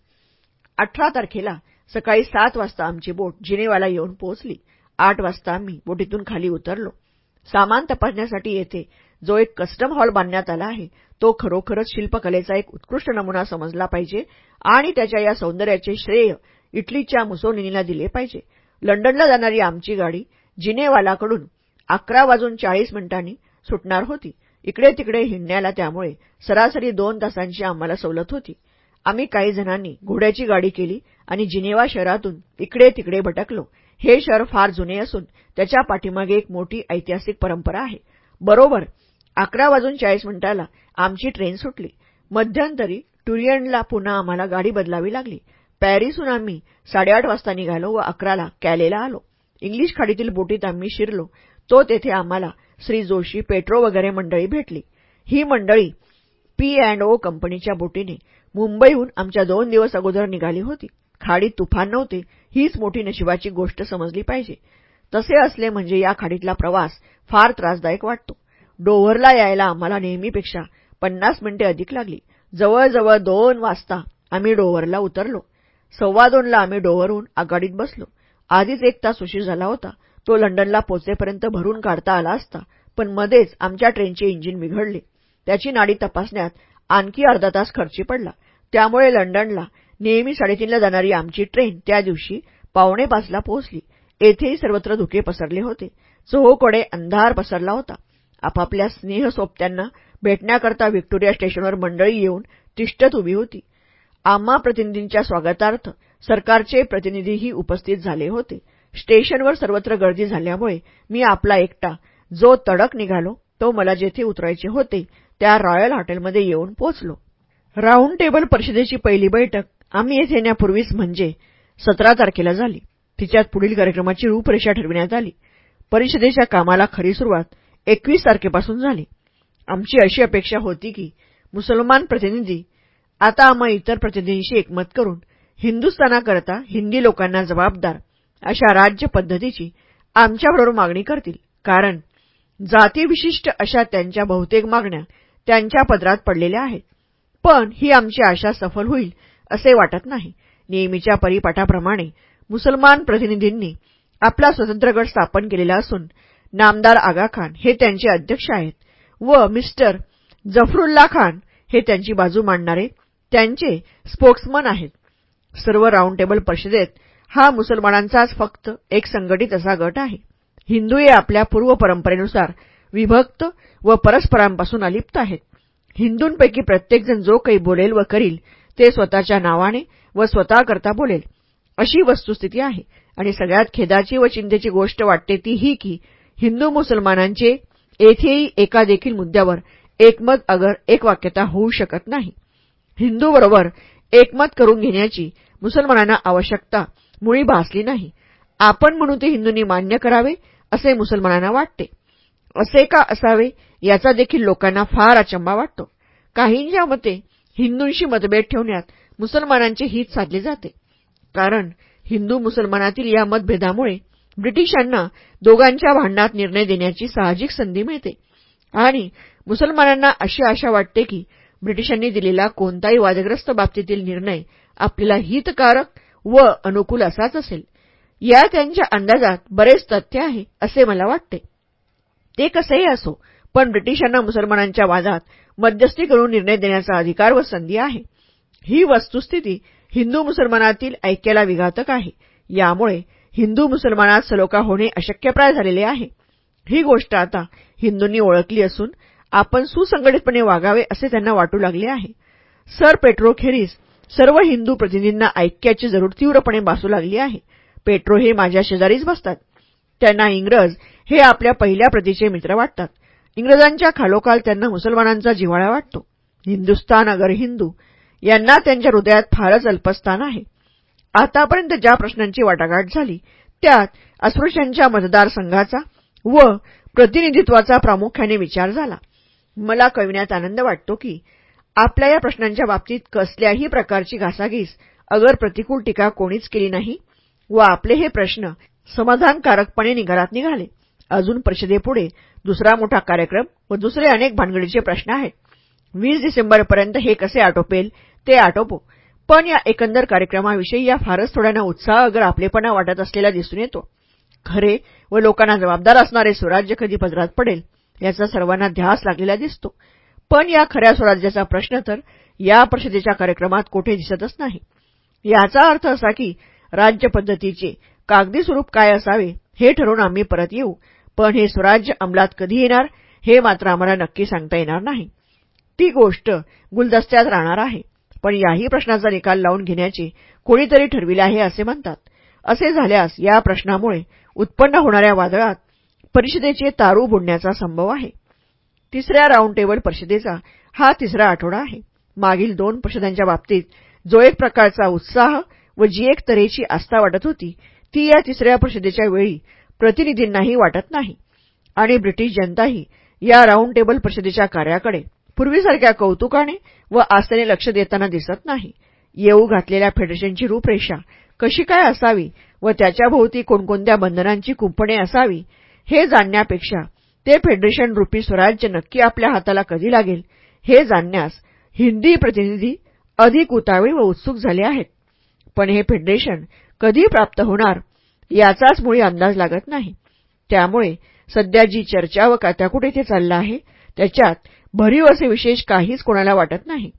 A: अठरा तारखेला सकाळी सात वाजता आमची बोट जिनेवाला येऊन पोहोचली. आठ वाजता आम्ही बोटीतून खाली उतरलो. सामान तपासण्यासाठी येथे जो एक कस्टम हॉल बांधण्यात आला आहे तो खरोखरच शिल्पकलेचा एक उत्कृष्ट नमुना समजला पाहिजे आणि त्याच्या या सौंदर्याचे श्रेय इटलीच्या मुसोलिनीला दिले पाहिजे. लंडनला जाणारी आमची गाडी जिनेवालाकडून अकरा वाजून चाळीस मिनिटांनी सुटणार होती. इकडे तिकडे हिंडण्याला त्यामुळे सरासरी दोन तासांची आम्हाला सवलत होती. आम्ही काही जणांनी घोड्याची गाडी केली आणि जिनेवा शहरातून इकडे तिकडे भटकलो. हे शहर फार जुने असून त्याच्या पाठीमागे एक मोठी ऐतिहासिक परंपरा आहे. बरोबर अकरा वाजून चाळीस मिनिटाला आमची ट्रेन सुटली. मध्यंतरी टुरियनला पुन्हा आम्हाला गाडी बदलावी लागली. पॅरिसहून आम्ही साडेआठ वाजता निघालो व अकराला कॅलेला आलो. इंग्लिश खाडीतील बोटीत आम्ही शिरलो. तो तेथे आम्हाला श्री जोशी पेट्रो वगैरे मंडळी भेटली. ही मंडळी पी अँड ओ कंपनीच्या बोटीने मुंबईहून आमच्या दोन दिवस अगोदर निघाली होती. खाडीत तुफान नव्हते हीच मोठी नशिबाची गोष्ट समजली पाहिजे. तसे असले म्हणजे या खाडीतला प्रवास फार त्रासदायक वाटतो. डोव्हरला यायला आम्हाला नेहमीपेक्षा पन्नास मिनिटे अधिक लागली. जवळजवळ दोन वाजता आम्ही डोव्हरला उतरलो. सव्वा दोनला आम्ही डोव्हरहून आघाडीत बसलो. आधीच एक तास उशीर झाला होता. तो लंडनला पोचेपर्यंत भरून काढता आला असता. पण मध्येच आमच्या ट्रेनचे इंजिन बिघडले. त्याची नाडी तपासण्यात आणखी अर्धा तास खर्ची पडला. त्यामुळे लंडनला नेहमी साडेतीनला जाणारी आमची ट्रेन त्या दिवशी पावणे पाचला पोहोचली. येथेही सर्वत्र धुके पसरले होते. चोहोकडे अंधार पसरला होता. आपापल्या स्नेहसोबत्यांना भेटण्याकरता व्हिक्टोरिया स्टेशनवर मंडळी येऊन तिष्ठत उभी होती. आम्हा प्रतिनिधींच्या स्वागतार्थ सरकारचे प्रतिनिधीही उपस्थित झाले होते. स्टेशनवर सर्वत्र गर्दी झाल्यामुळे मी आपला एकटा जो तडक निघालो तो मला जेथे उतरायचे होते त्या रॉयल हॉटेलमध्ये येऊन पोचलो राऊंड टेबल परिषदेची पहिली बैठक आम्ही येथे येण्यापूर्वीच म्हणजे सतरा तारखेला झाली. तिच्यात पुढील कार्यक्रमाची रूपरेषा ठरविण्यात आली. परिषदेच्या कामाला खरी सुरुवात एकवीस तारखेपासून झाली. आमची अशी अपेक्षा होती की मुसलमान प्रतिनिधी आता आम्हा इतर प्रतिनिधींशी एकमत करून हिंदुस्थानाकरता हिंदी लोकांना जबाबदार अशा राज्य पद्धतीची आमच्याबरोबर मागणी करतील. कारण जातीविशिष्ट अशा त्यांच्या बहुतेक मागण्या त्यांच्या पदरात पडलेल्या आहेत. पण ही आमची आशा सफल होईल असे वाटत नाही. नेहमीच्या परिपाठाप्रमाणे मुसलमान प्रतिनिधींनी आपला स्वतंत्र गट स्थापन केलेला असून नामदार आगा खान हे त्यांचे अध्यक्ष आहेत व मिस्टर जफरुल्ला खान हे त्यांची बाजू मांडणारे त्यांचे स्पोक्समन आहेत. सर्व राऊंड टेबल परिषदेत हा मुसलमानांचाच फक्त एक संघटित असा गट आहे. हिंदू हे आपल्या पूर्व परंपरेनुसार विभक्त व परस्परांपासून अलिप्त आहेत. हिंदूंपैकी प्रत्येकजण जो काही बोलेल व करील ते स्वतःच्या नावाने व स्वतःकरता बोलेल. अशी वस्तुस्थिती आहे. आणि सगळ्यात खेदाची व चिंतेची गोष्ट वाटते ती ही की हिंदू मुसलमानांचे येथेही एका देखील मुद्द्यावर एकमत अगर एक वाक्यता होऊ शकत नाही. हिंदूबरोबर एकमत करून घेण्याची मुसलमानांना आवश्यकता मुळी भासली नाही. आपण म्हणून ते हिंदूंनी मान्य करावे असे मुसलमानांना वाटते. असे का असावे याचा देखील लोकांना फार अचंबा वाटतो. काहींच्या मते हिंदूंशी मतभेद ठेवण्यात मुसलमानांचे हित साधले जाते. कारण हिंदू मुसलमानातील या मतभेदामुळे ब्रिटिशांना दोघांच्या भांडणात निर्णय देण्याची साहजिक संधी मिळते. आणि मुसलमानांना अशी आशा वाटते की ब्रिटिशांनी दिलेला कोणताही वादग्रस्त बाबतीतील निर्णय आपल्याला हितकारक व अनुकूल असाच असेल. या त्यांच्या अंदाजात बरेच तथ्य आहे असे मला वाटते. ते कसेही असो पण ब्रिटिशांना मुसलमानांच्या वादात मध्यस्थी करून निर्णय देण्याचा अधिकार व संधी आहे. ही वस्तुस्थिती हिंदू मुसलमानातील ऐक्याला विघातक आहे. यामुळे हिंदू मुसलमानात सलोखा होणे अशक्यप्राय झालेले आहे. ही गोष्ट आता हिंदूंनी ओळखली असून आपण सुसंघटितपणे वागावे असे त्यांना वाटू लागले आहे. सर पेट्रोखेरीज सर्व हिंदू प्रतिनिधींना ऐक्याची जरूर तीव्रपणे भासू लागली आहे. पेट्रो हे माझ्या शेजारीच बसतात. त्यांना इंग्रज हे आपल्या पहिल्या प्रतीचे मित्र वाटतात. इंग्रजांच्या खालोखाल त्यांना मुसलमानांचा जिव्हाळा वाटतो. हिंदुस्तान अगर हिंदू यांना त्यांच्या हृदयात फारच अल्पस्थान आहे. आतापर्यंत ज्या प्रश्नांची वाटाघाट झाली त्यात अस्पृश्यांच्या मतदारसंघाचा व प्रतिनिधित्वाचा प्रामुख्याने विचार झाला. मला कळविण्यात आनंद वाटतो की आपल्या या प्रश्नांच्या बाबतीत कसल्याही प्रकारची घासाघीस अगर प्रतिकूल टीका कोणीच केली नाही व आपले हे प्रश्न समाधानकारकपणे निघारात निघाले अजून परिषदेपुढे दुसरा मोठा कार्यक्रम व दुसरे अनेक भानगडीचे प्रश्न आहेत. वीस डिसेंबरपर्यंत हे कसे आटोपेल ते आटोपो. पण या एकंदर कार्यक्रमाविषयी या फारच थोड्यांना उत्साह अगर आपलेपणा वाटत असलेला दिसून येतो. खरे व लोकांना जबाबदार असणारे स्वराज्य कधी पदरात पडेल याचा सर्वांना ध्यास लागलेला दिसतो. पण या खऱ्या स्वराज्याचा प्रश्न तर या परिषदेच्या कार्यक्रमात कोठे दिसतच नाही. याचा अर्थ असा की राज्यपद्धतीचे कागदी स्वरूप काय असावे हे ठरवून आम्ही परत येऊ पण हे स्वराज्य अंमलात कधी येणार हे मात्र आम्हाला नक्की सांगता येणार नाही. ती गोष्ट गुलदस्त्यात राहणार आहे पण याही प्रश्नाचा निकाल लावून घेण्याचे कोणीतरी ठरविले आहे असे म्हणतात. असे झाल्यास या प्रश्नामुळे उत्पन्न होणाऱ्या वादळात परिषदेचे तारू बुडण्याचा संभव आहे. तिसऱ्या राऊंड टेबल परिषदेचा हा तिसरा आठवडा आहे. मागील दोन परिषदांच्या बाबतीत जो एक प्रकारचा उत्साह व जी एक तऱ्हेची आस्था वाटत होती ती या तिसऱ्या परिषदेच्या वेळी प्रतिनिधींनाही वाटत नाही. आणि ब्रिटिश जनताही या राऊंड टेबल परिषदेच्या कार्याकडे पूर्वीसारख्या कौतुकाने व आस्थेने लक्ष देताना दिसत नाही. येऊ घातलेल्या फेडरेशनची रूपरेषा कशी काय असावी व त्याच्याभोवती कोणकोणत्या बंधनांची कुंपणे असावी हे जाणण्यापेक्षा ते फेडरेशन रूपी स्वराज्य नक्की आपल्या हाताला कधी लागेल हे जाणण्यास हिंदी प्रतिनिधी अधिक उतावळी व उत्सुक झाले आहेत. पण हे फेडरेशन कधी प्राप्त होणार याचाच मुळी अंदाज लागत नाही. त्यामुळे सध्या जी चर्चा व कात्याकुट येथे चालला आहे त्याच्यात भरीव असे विशेष काहीच कोणाला वाटत नाही.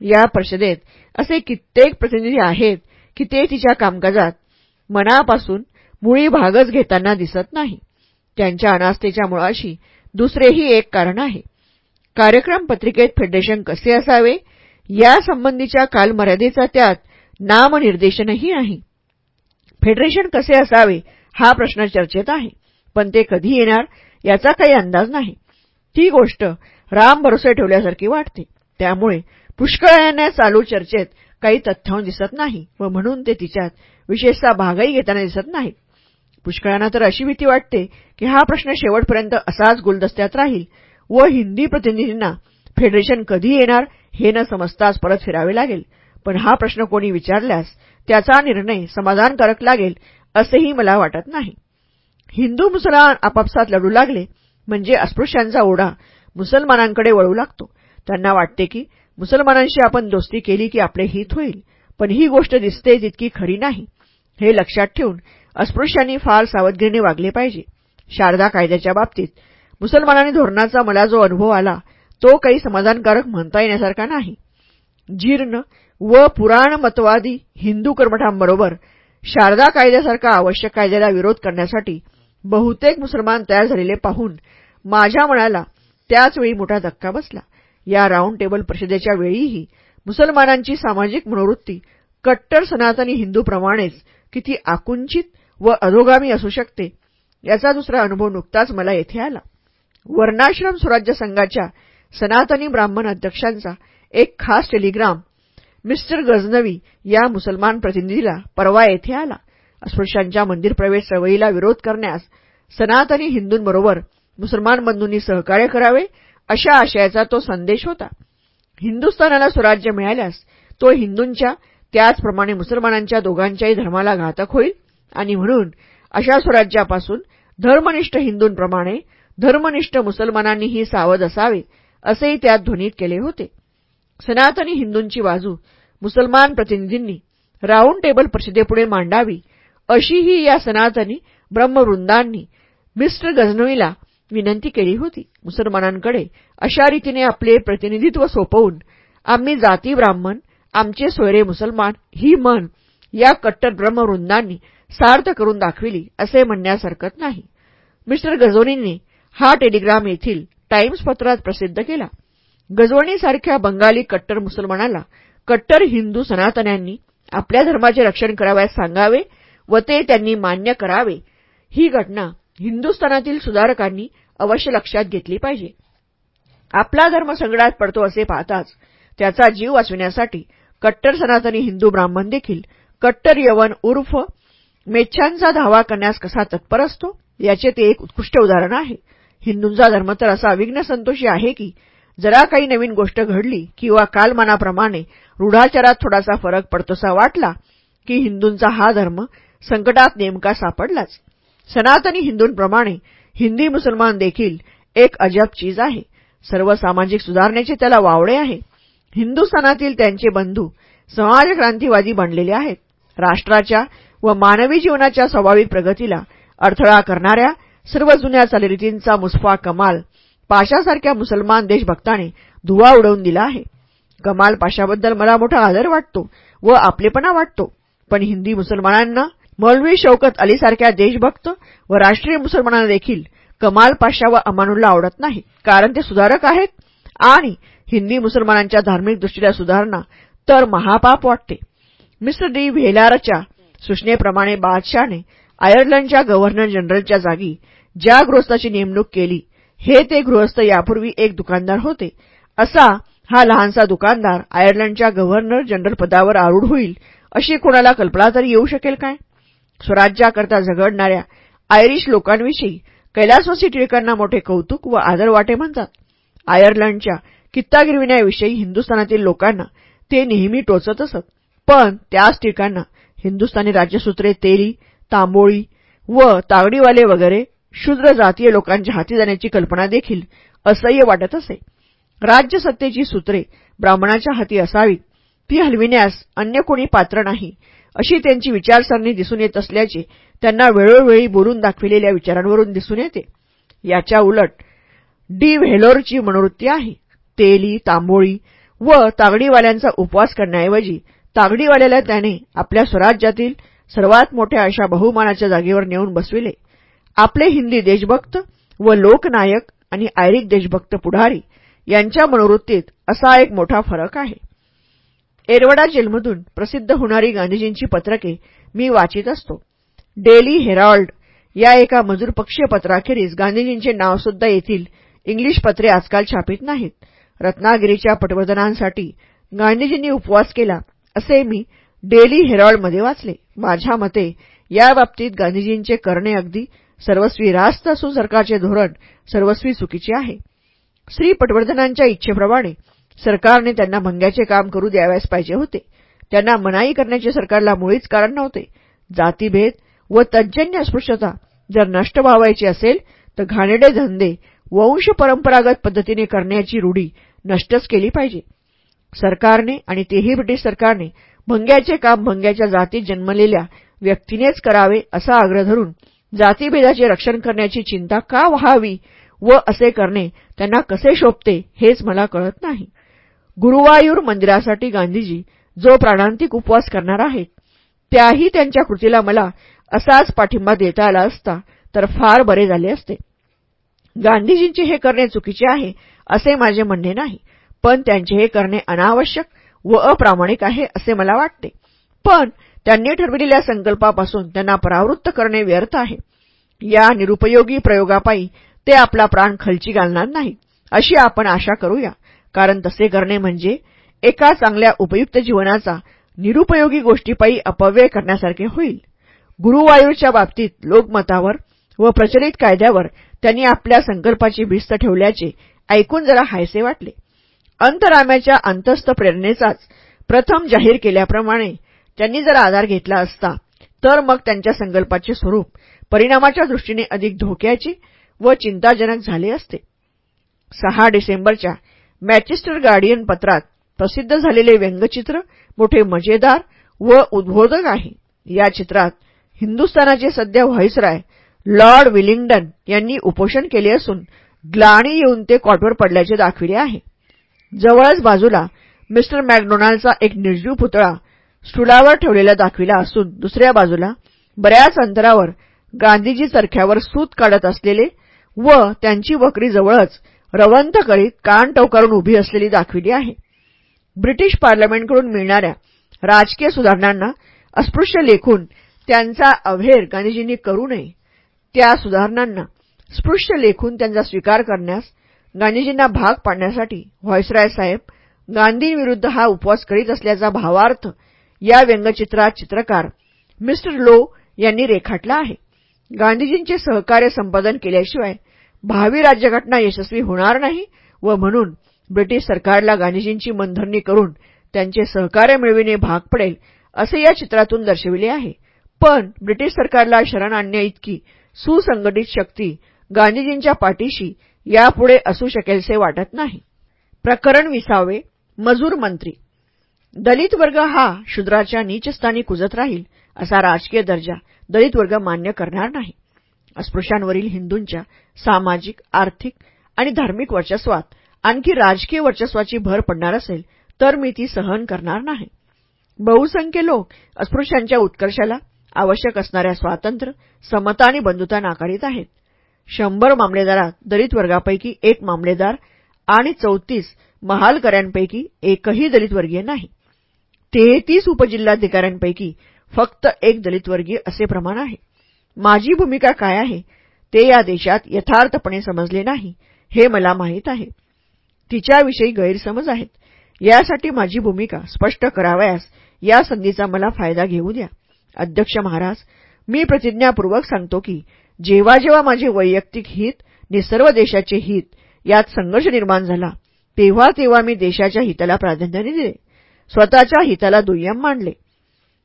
A: या परिषदेत असे कित्येक प्रतिनिधी आहेत की ते तिच्या कामकाजात मनापासून मुळी भागच घेताना दिसत नाही. त्यांच्या अनास्थेच्या मुळाशी दुसरेही एक कारण आहे. कार्यक्रम पत्रिकेत फेडरेशन कसे असावे? यासंबंधीच्या कालमर्यादेचा त्यात नामनिर्देशनही नाही. फेडरेशन कसे असावे हा प्रश्न चर्चेत आहे पण ते कधी येणार याचा काही अंदाज नाही. ती गोष्ट राम भरोसे ठेवल्यासारखी वाटते. त्यामुळे पुष्कळांना चालू चर्चेत काही तथ्यांश दिसत नाही व म्हणून ते तिच्यात विशेषतः भागही घेताना दिसत नाहीत. पुष्कळांना तर अशी भीती वाटते की हा प्रश्न शेवटपर्यंत असाच गुलदस्त्यात राहील व हिंदी प्रतिनिधींना फेडरेशन कधी येणार हे न समजताच परत फिरावे लागेल. पण हा प्रश्न कोणी विचारल्यास त्याचा निर्णय समाधानकारक लागेल असेही मला वाटत नाही. हिंदू मुसलमान आपापसात लढू लागले म्हणजे अस्पृश्यांचा ओढा मुसलमानांकडे वळू लागतो. त्यांना वाटते की मुसलमानांशी आपण दोस्ती केली की आपले हित होईल पण ही गोष्ट दिसते तितकी खरी नाही. हे लक्षात ठेवून अस्पृश्यांनी फार सावधगिरीने वागले पाहिजे. शारदा कायद्याच्या बाबतीत मुसलमानांनी धोरणाचा मला जो अनुभव आला तो काही समाधानकारक म्हणता येण्यासारखा नाही. जीर्ण व पुराणमतवादी हिंदू कर्मठांबरोबर शारदा कायद्यासारखा आवश्यक कायद्याला विरोध करण्यासाठी बहुतेक मुसलमान तयार झालेले पाहून माझ्या मनाला त्याचवेळी मोठा धक्का बसला. या राऊंड टेबल परिषदेच्या वेळीही मुसलमानांची सामाजिक मनोवृत्ती कट्टर सनातनी हिंदूप्रमाणेच किती आकुंचित व अधोगामी असू शकते. याचा दुसरा अनुभव नुकताच मला येथे आला. वर्णाश्रम स्वराज्य संघाच्या सनातनी ब्राह्मण अध्यक्षांचा एक खास टेलिग्राम मिस्टर गजनवी या मुसलमान प्रतिनिधीला परवा येथे आला. अस्पृश्यांच्या मंदिर प्रवेश सवयीला विरोध करण्यास सनातनी हिंदूंबरोबर मुसलमान बंधूंनी सहकार्य करावे अशा आशयाचा तो संदेश होता. हिंदुस्थानाला स्वराज्य मिळाल्यास तो हिंदूंच्या त्याचप्रमाणे मुसलमानांच्या दोघांच्याही धर्माला घातक होईल. आणि म्हणून अशा स्वराज्यापासून धर्मनिष्ठ हिंदूंप्रमाणे धर्मनिष्ठ मुसलमानांनीही सावध असावे असेही त्यात ध्वनीत केले होते. सनातनी हिंदूंची बाजू मुसलमान प्रतिनिधींनी राऊंड टेबल परिषदेपुढे मांडावी अशीही या सनातनी ब्रह्मवृंदांनी मिस्टर गजनवीला विनंती केली होती. मुसलमानांकडे अशा रीतीने आपले प्रतिनिधित्व सोपवून आम्ही जाती ब्राह्मण आमचे सोयरे मुसलमान ही मन या कट्टर ब्रह्मवृंदांनी सार्थ करून दाखविली असे म्हणण्यास हरकत नाही. मिस्टर गजोनींनी हा टेलिग्राम येथील टाइम्स पत्रात प्रसिद्ध केला. गजवणीसारख्या बंगाली कट्टर मुसलमानाला कट्टर हिंदू सनातन्यांनी आपल्या धर्माचे रक्षण करावयास सांगावे व ते त्यांनी मान्य करावे ही घटना हिंदुस्थानातील सुधारकांनी अवश्य लक्षात घेतली पाहिजे. आपला धर्म संकटात पडतो असे पाहताच त्याचा जीव वाचविण्यासाठी कट्टर सनातनी हिंदू ब्राह्मण देखील कट्टर यवन उर्फ मेच्छांचा धावा करण्यास कसा तत्पर असतो याचे ते एक उत्कृष्ट उदाहरण आहे. हिंदूंचा धर्म तर असा विघ्न संतोषी आहे की जरा काही नवीन गोष्ट घडली किंवा कालमानाप्रमाणे रूढाचारात थोडासा फरक पडतोसा वाटला की हिंदूंचा हा धर्म संकटात नेमका सापडलाच. सनातनी हिंदूंप्रमाणे हिंदी मुसलमान देखील एक अजब चीज आहे. सर्व सामाजिक सुधारणेचे त्याला वावडे आहे. हिंदुस्थानातील त्यांचे बंधू समाजक्रांतीवादी बनलेले आहेत. राष्ट्राच्या व मानवी जीवनाच्या स्वाभाविक प्रगतीला अडथळा करणाऱ्या सर्व जुन्या चालीरीतींचा मुस्फा कमाल पाशासारख्या मुसलमान देशभक्ताने धुवा उडवून दिला आहे. कमाल पाशाबद्दल मला मोठा आदर वाटतो व आपलेपणा वाटतो. पण हिंदी मुसलमानांना मौलवी शौकत अलीसारख्या देशभक्त व राष्ट्रीय मुसलमानांना देखील कमाल पाशा व अमानुल्ला आवडत नाही. कारण ते सुधारक आहेत आणि हिंदी मुसलमानांच्या धार्मिक दृष्टीला सुधारणा तर महापाप वाटते. मिस्टर डी व्हेलारच्या सूचनेप्रमाणे बादशाहने आयर्लंडच्या गव्हर्नर जनरलच्या जागी ज्या गृहस्थाची नेमणूक केली हे ते गृहस्थ यापूर्वी एक दुकानदार होते. असा हा लहानसा दुकानदार आयर्लंडच्या गव्हर्नर जनरल पदावर आरूढ होईल अशी कोणाला कल्पना तरी येऊ शकेल काय? स्वराज्याकरता झगडणाऱ्या आयरिश लोकांविषयी कैलासवासी टिळकांना मोठे कौतुक व आदर वाटे म्हणतात. आयर्लंडच्या कित्तागिरविण्याविषयी हिंदुस्थानातील लोकांना ते नेहमी टोचत असत पण त्याच टिळकांना हिंदुस्थानी राज्यसूत्रे तेली तांबोळी व तागडीवाले वगैरे शूद्र जातीय लोकांच्या हाती जाण्याची कल्पना देखील असह्य वाटत असे. राज्यसत्तेची सूत्रे ब्राह्मणाच्या हाती असावीत ती हलविण्यास अन्य कोणी पात्र नाही अशी त्यांची विचारसरणी दिसून येत असल्याचे त्यांना वेळोवेळी बोलून दाखविलेल्या विचारांवरून दिसून येते. याच्या उलट डी. व्हेलोरची मनोवृत्ती आहे. तेली तांबोळी व तागडीवाल्यांचा उपवास करण्याऐवजी तागडीवाल्याला त्याने आपल्या स्वराज्यातील सर्वात मोठ्या अशा बहुमानाच्या जागेवर नेऊन बसविले. आपले हिंदी देशभक्त व लोकनायक आणि आयरिक देशभक्त पुढारी यांच्या मनोवृत्तीत असा एक मोठा फरक आहे. एरवडा जेलमधून प्रसिद्ध होणारी गांधीजींची पत्रके मी वाचित असतो. डेली हेराल्ड या एका मजूर पक्षीय पत्राखेरीज गांधीजींचे नावसुद्धा येथील इंग्लिश पत्रे आजकाल छापित नाहीत. रत्नागिरीच्या पटवर्धनांसाठी गांधीजींनी उपवास केला असे मी डेली हेरॉल्डमध्ये वाचले. माझ्या मते याबाबतीत गांधीजींचे करणे अगदी सर्वस्वी रास्त असून सरकारचे धोरण सर्वस्वी चुकीचे आहे. श्री पटवर्धनांच्या इच्छेप्रमाणे सरकारने त्यांना भंग्याचे काम करू द्यावयास पाहिजे होते. त्यांना मनाई करण्याचे सरकारला मुळीच कारण नव्हते. जातीभेद व तज्जन्य अस्पृश्यता जर नष्ट व्हावायची असेल तर घाणेडे धंदे वंश परंपरागत पद्धतीने करण्याची रूढी नष्टच केली पाहिजे. सरकारने आणि तेही ब्रिटिश सरकारने भंग्याचे काम भंग्याच्या जातीत जन्मलेल्या व्यक्तीनेच करावे असा आग्रह धरून जातीभेदाचे रक्षण करण्याची चिंता का व्हावी व असे करणे त्यांना कसे शोभते हेच मला कळत नाही. गुरुवायूर मंदिरासाठी गांधीजी जो प्राणांतिक उपवास करणार आहेत त्याही त्यांच्या कृतीला मला असाच पाठिंबा देता आला असता तर फार बरे झाले असते. गांधीजींचे हे करणे चुकीचे आहे असे माझे म्हणणे नाही. पण त्यांचे हे करणे अनावश्यक व अप्रामाणिक आहे असे मला वाटते. पण त्यांनी ठरविलेल्या संकल्पापासून त्यांना परावृत्त करणे व्यर्थ आहे. या निरुपयोगी प्रयोगापायी ते आपला प्राण खलची घालणार नाही अशी आपण आशा करूया. कारण तसे करणे म्हणजे एका चांगल्या उपयुक्त जीवनाचा निरुपयोगी गोष्टीपायी अपव्यय करण्यासारखे होईल. गुरुवायूरच्या बाबतीत लोकमतावर व प्रचलित कायद्यावर त्यांनी आपल्या संकल्पाची भिस्त ठेवल्याचे ऐकून जरा हायसे वाटले. अंतराम्याच्या अंतस्थ प्रेरणेचाच प्रथम जाहीर केल्याप्रमाणे त्यांनी जर आधार घेतला असता तर मग त्यांच्या संकल्पाचे स्वरूप परिणामाच्या दृष्टीने अधिक धोक्याचे व चिंताजनक झाले असते. सहा डिसेंबरच्या मॅचेस्टर गार्डियन पत्रात प्रसिद्ध झालेले व्यंगचित्र मोठे मजेदार व उद्बोधक आहे. या चित्रात हिंदुस्थानाचे सध्या व्हाईसराय लॉर्ड विलिंग्डन यांनी उपोषण केले असून ग्लाणी येऊन ते कॉटवर पडल्याचे दाखविले आहे. जवळच बाजूला मिस्टर मॅकडोनाल्डचा एक निर्जीव पुतळा स्टुलावर ठेवलेला दाखविला असून दुसऱ्या बाजूला बऱ्याच अंतरावर गांधीजी चरख्यावर सूत काढत असलेले व त्यांची वकरी जवळच रवंत करीत कान टवकारून उभी असलेली दाखविली आहे. ब्रिटिश पार्लमेंटकडून मिळणाऱ्या राजकीय सुधारणांना अस्पृश्य लेखून त्यांचा अव्हेर गांधीजींनी करू नये. त्या सुधारणांना स्पृश्य लेखून त्यांचा स्वीकार करण्यास गांधीजींना भाग पाडण्यासाठी व्हॉइसराय साहेब गांधींविरुद्ध हा उपवास करीत असल्याचा भावार्थ या व्यंगचित्रात चित्रकार मिस्टर लो यांनी रेखाटला आहे. गांधीजींचे सहकार्य संपादन केल्याशिवाय भावी राज्यघटना यशस्वी होणार नाही व म्हणून ब्रिटिश सरकारला गांधीजींची मनधरणी करून त्यांचे सहकार्य मिळविणे भाग पडेल असे या चित्रातून दर्शविले आहे. पण ब्रिटिश सरकारला शरण आणण्याइतकी सुसंघटित शक्ती गांधीजींच्या पाठीशी यापुढे असू शकेलसे वाटत नाही. प्रकरण विसावे मजूर मंत्री. दलित वर्ग हा शूद्राच्या नीचस्थानी कुजत राहील असा राजकीय दर्जा दलित वर्ग मान्य करणार नाही. अस्पृश्यांवरील हिंदूंच्या सामाजिक आर्थिक आणि धार्मिक वर्चस्वात आणखी राजकीय वर्चस्वाची भर पडणार असेल तर मी ती सहन करणार नाही. बहुसंख्य लोक अस्पृश्यांच्या उत्कर्षाला आवश्यक असणाऱ्या स्वातंत्र्य समता आणि बंधुता नाकारित आहेत. शंभर मामलेदारात दलित वर्गापैकी एक मामलेदार आणि चौतीस महालकऱ्यांपैकी एकही दलितवर्गीय नाही. तेहतीस उपजिल्हाधिकाऱ्यांपैकी फक्त एक दलितवर्गीय असे प्रमाण आहे. माझी भूमिका काय आहे ते या देशात यथार्थपणे समजले नाही हे मला माहीत आहे. तिच्याविषयी गैरसमज आहेत. यासाठी माझी भूमिका स्पष्ट करावयास या संधीचा मला फायदा घेऊ द्या. अध्यक्ष महाराज मी प्रतिज्ञापूर्वक सांगतो की जेव्हा जेव्हा माझे वैयक्तिक हित नि सर्व देशाचे हित यात संघर्ष निर्माण झाला तेव्हा तेव्हा मी देशाच्या हिताला प्राधान्य दिले. स्वतःच्या हिताला दुय्यम मांडले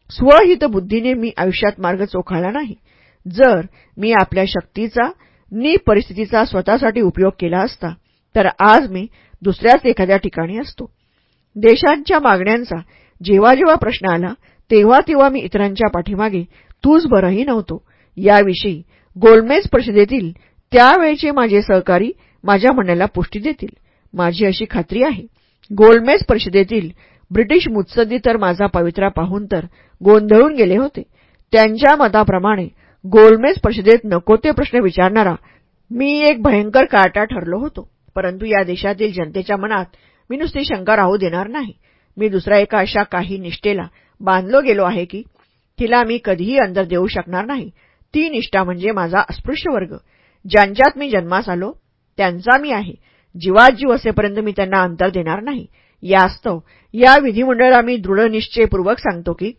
A: स्वहित बुद्धीने मी आयुष्यात मार्ग चोखाळला नाही. जर मी आपल्या शक्तीचा नि परिस्थितीचा स्वतःसाठी उपयोग केला असता तर आज मी दुसऱ्याच एखाद्या ठिकाणी असतो. देशांच्या मागण्यांचा जेव्हा जेव्हा प्रश्न आला तेव्हा तेव्हा मी इतरांच्या पाठीमागे तूच बरंही नव्हतो. याविषयी गोलमेज परिषदेतील त्यावेळचे माझे सहकारी माझ्या म्हणण्याला पुष्टी देतील. माझी अशी खात्री आहे. गोलमेज परिषदेतील ब्रिटिश मुत्सद्दी तर माझा पवित्रा पाहून तर गोंधळून गेले होते. त्यांच्या मताप्रमाणे गोलमेज परिषदेत नको ते प्रश्न विचारणारा मी एक भयंकर काटा ठरलो होतो. परंतु या देशातील जनतेच्या मनात मी नुसती शंका राहू देणार नाही. मी दुसऱ्या एका अशा काही निष्ठेला बांधलो गेलो आहे की तिला मी कधीही अंदर देऊ शकणार नाही. ती निष्ठा म्हणजे माझा अस्पृश्य वर्ग ज्यांच्यात मी जन्मास आलो त्यांचा मी आहे. जीवाजीव असेपर्यंत मी त्यांना अंतर देणार नाही. यास्तव या विधिमंडळाला मी दृढनिश्चयपूर्वक सांगतो की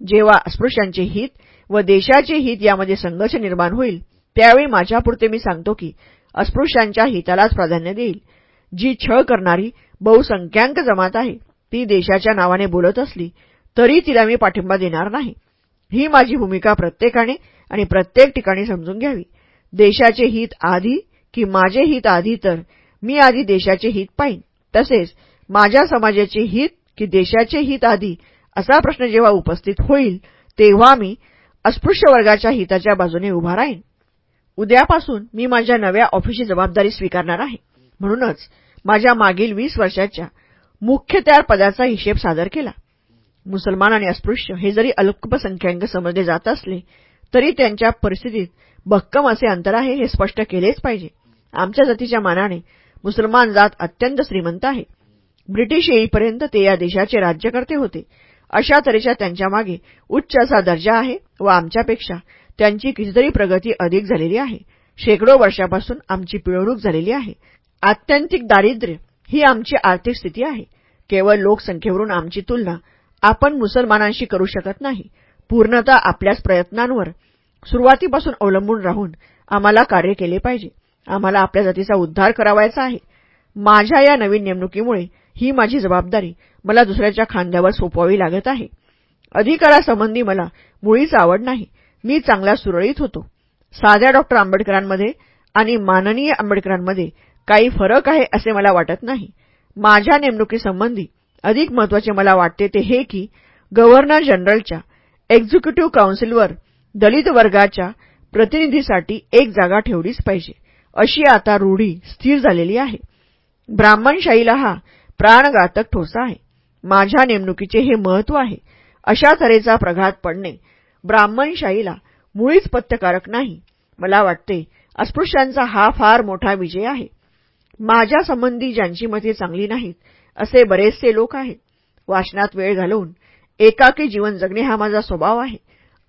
A: जेव्हा अस्पृश्यांचे हित व देशाचे हित यामध्ये संघर्ष निर्माण होईल त्यावेळी माझ्यापुरते मी सांगतो की अस्पृश्यांच्या हितालाच प्राधान्य देईल. जी छळ करणारी बहुसंख्याक जमात आहे ती देशाच्या नावाने बोलत असली तरी तिला मी पाठिंबा देणार नाही. ही माझी भूमिका प्रत्येकाने आणि प्रत्येक ठिकाणी समजून घ्यावी. देशाचे हित आधी की माझे हित आधी तर मी आधी देशाचे हित पाहिन तसेच माझ्या समाजाचे हित की देशाचे हित आधी असा प्रश्न जेव्हा उपस्थित होईल तेव्हा मी अस्पृश्य वर्गाच्या हिताच्या बाजूने उभा राहीन. उद्यापासून मी माझ्या नव्या ऑफिसची जबाबदारी स्वीकारणार आहे. म्हणूनच माझ्या मागील वीस वर्षाच्या मुख्य पदाचा हिशेब सादर केला. मुसलमान आणि अस्पृश्य हे जरी अल्पसंख्याक समजले जात असले तरी त्यांच्या परिस्थितीत भक्कम असे अंतर आहे हे स्पष्ट केलेच पाहिजे. आमच्या जातीच्या मानाने मुसलमान जात अत्यंत श्रीमंत आहे. ब्रिटिश येईपर्यंत ते या देशाचे राज्यकर्ते होते. अशा तऱ्हेच्या त्यांच्या मागे उच्च असा दर्जा आहे व आमच्यापेक्षा त्यांची कितीतरी प्रगती अधिक झालेली आहे. शेकडो वर्षापासून आमची पिळवणूक झालेली आहे. आत्यंतिक दारिद्र्य ही आमची आर्थिक स्थिती आहे. केवळ लोकसंख्येवरून आमची तुलना आपण मुसलमानांशी करू शकत नाही. पूर्णतः आपल्याच प्रयत्नांवर. सुरुवातीपासून अवलंबून राहून आम्हाला कार्य केले पाहिजे. आम्हाला आपल्या जातीचा उद्धार करावायचा आहे. माझ्या या नवीन नेमणुकीमुळे ही माझी जबाबदारी मला दुसऱ्याच्या खांद्यावर सोपवावी लागत आहे. अधिकारासंबंधी मला मुळीच आवड नाही. मी चांगला सुरळीत होतो. साध्या डॉक्टर आंबेडकरांमध्ये आणि माननीय आंबेडकरांमध्ये काही फरक आहे असे मला वाटत नाही. माझ्या नेमणुकीसंबंधी अधिक महत्त्वाचे मला वाटते ते हे की गव्हर्नर जनरलच्या एक्झिक्युटिव्ह काउन्सिलवर दलित वर्गाच्या प्रतिनिधीसाठी एक जागा ठेवलीच पाहिजे. अशी आता रूढी स्थिर झालेली आहे. ब्राह्मणशाहीला हा प्राणघातक ठोसा आहे. माझ्या नेमणुकीचे हे महत्त्व आहे. अशा तऱ्हेचा प्रघात पडणे ब्राह्मणशाहीला मुळीच पथ्यकारक नाही. मला वाटते अस्पृश्यांचा हा फार मोठा विजय आहे. माझ्या संबंधी ज्यांची मते चांगली नाहीत असे बरेचसे लोक आहेत. वाचनात वेळ घालवून एकाकी जीवन जगणे हा माझा स्वभाव आहे.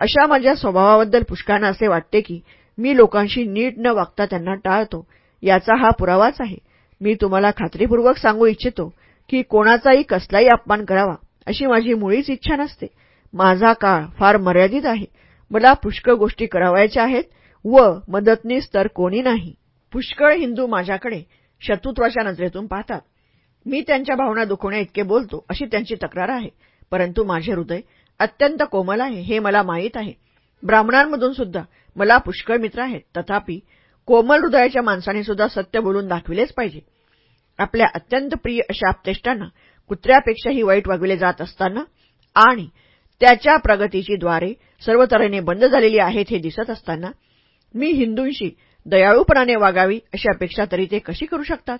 A: अशा माझ्या स्वभावाबद्दल पुष्कानं असे वाटते की मी लोकांशी नीट न वागता त्यांना टाळतो. याचा हा पुरावाच आहे. मी तुम्हाला खात्रीपूर्वक सांगू इच्छितो की कोणाचाही कसलाही अपमान करावा अशी माझी मुळीच इच्छा नसते. माझा काळ फार मर्यादित आहे. मला पुष्कळ गोष्टी करावायच्या आहेत व मदतनीस तर कोणी नाही. पुष्कळ हिंदू माझ्याकडे शत्रुत्वाच्या नजरेतून पाहतात. मी त्यांच्या भावना दुखवण्या इतके बोलतो अशी त्यांची तक्रार आहे. परंतु माझे हृदय अत्यंत कोमल आहे हे मला माहीत आहे. ब्राह्मणांमधून सुद्धा मला पुष्कळ मित्र आहेत तथापि कोमल हृदयाच्या माणसाने सुद्धा सत्य बोलून दाखविलेच पाहिजे. आपल्या अत्यंत प्रिय अशा आपतेष्टांना कुत्र्यापेक्षाही वाईट वागविले जात असताना आणि त्याच्या प्रगतीची द्वारे सर्व तऱ्हेने बंद झालेली आहेत हे दिसत असताना मी हिंदूंशी दयाळूपणाने वागावी अशी अपेक्षा तरी ते कशी करू शकतात?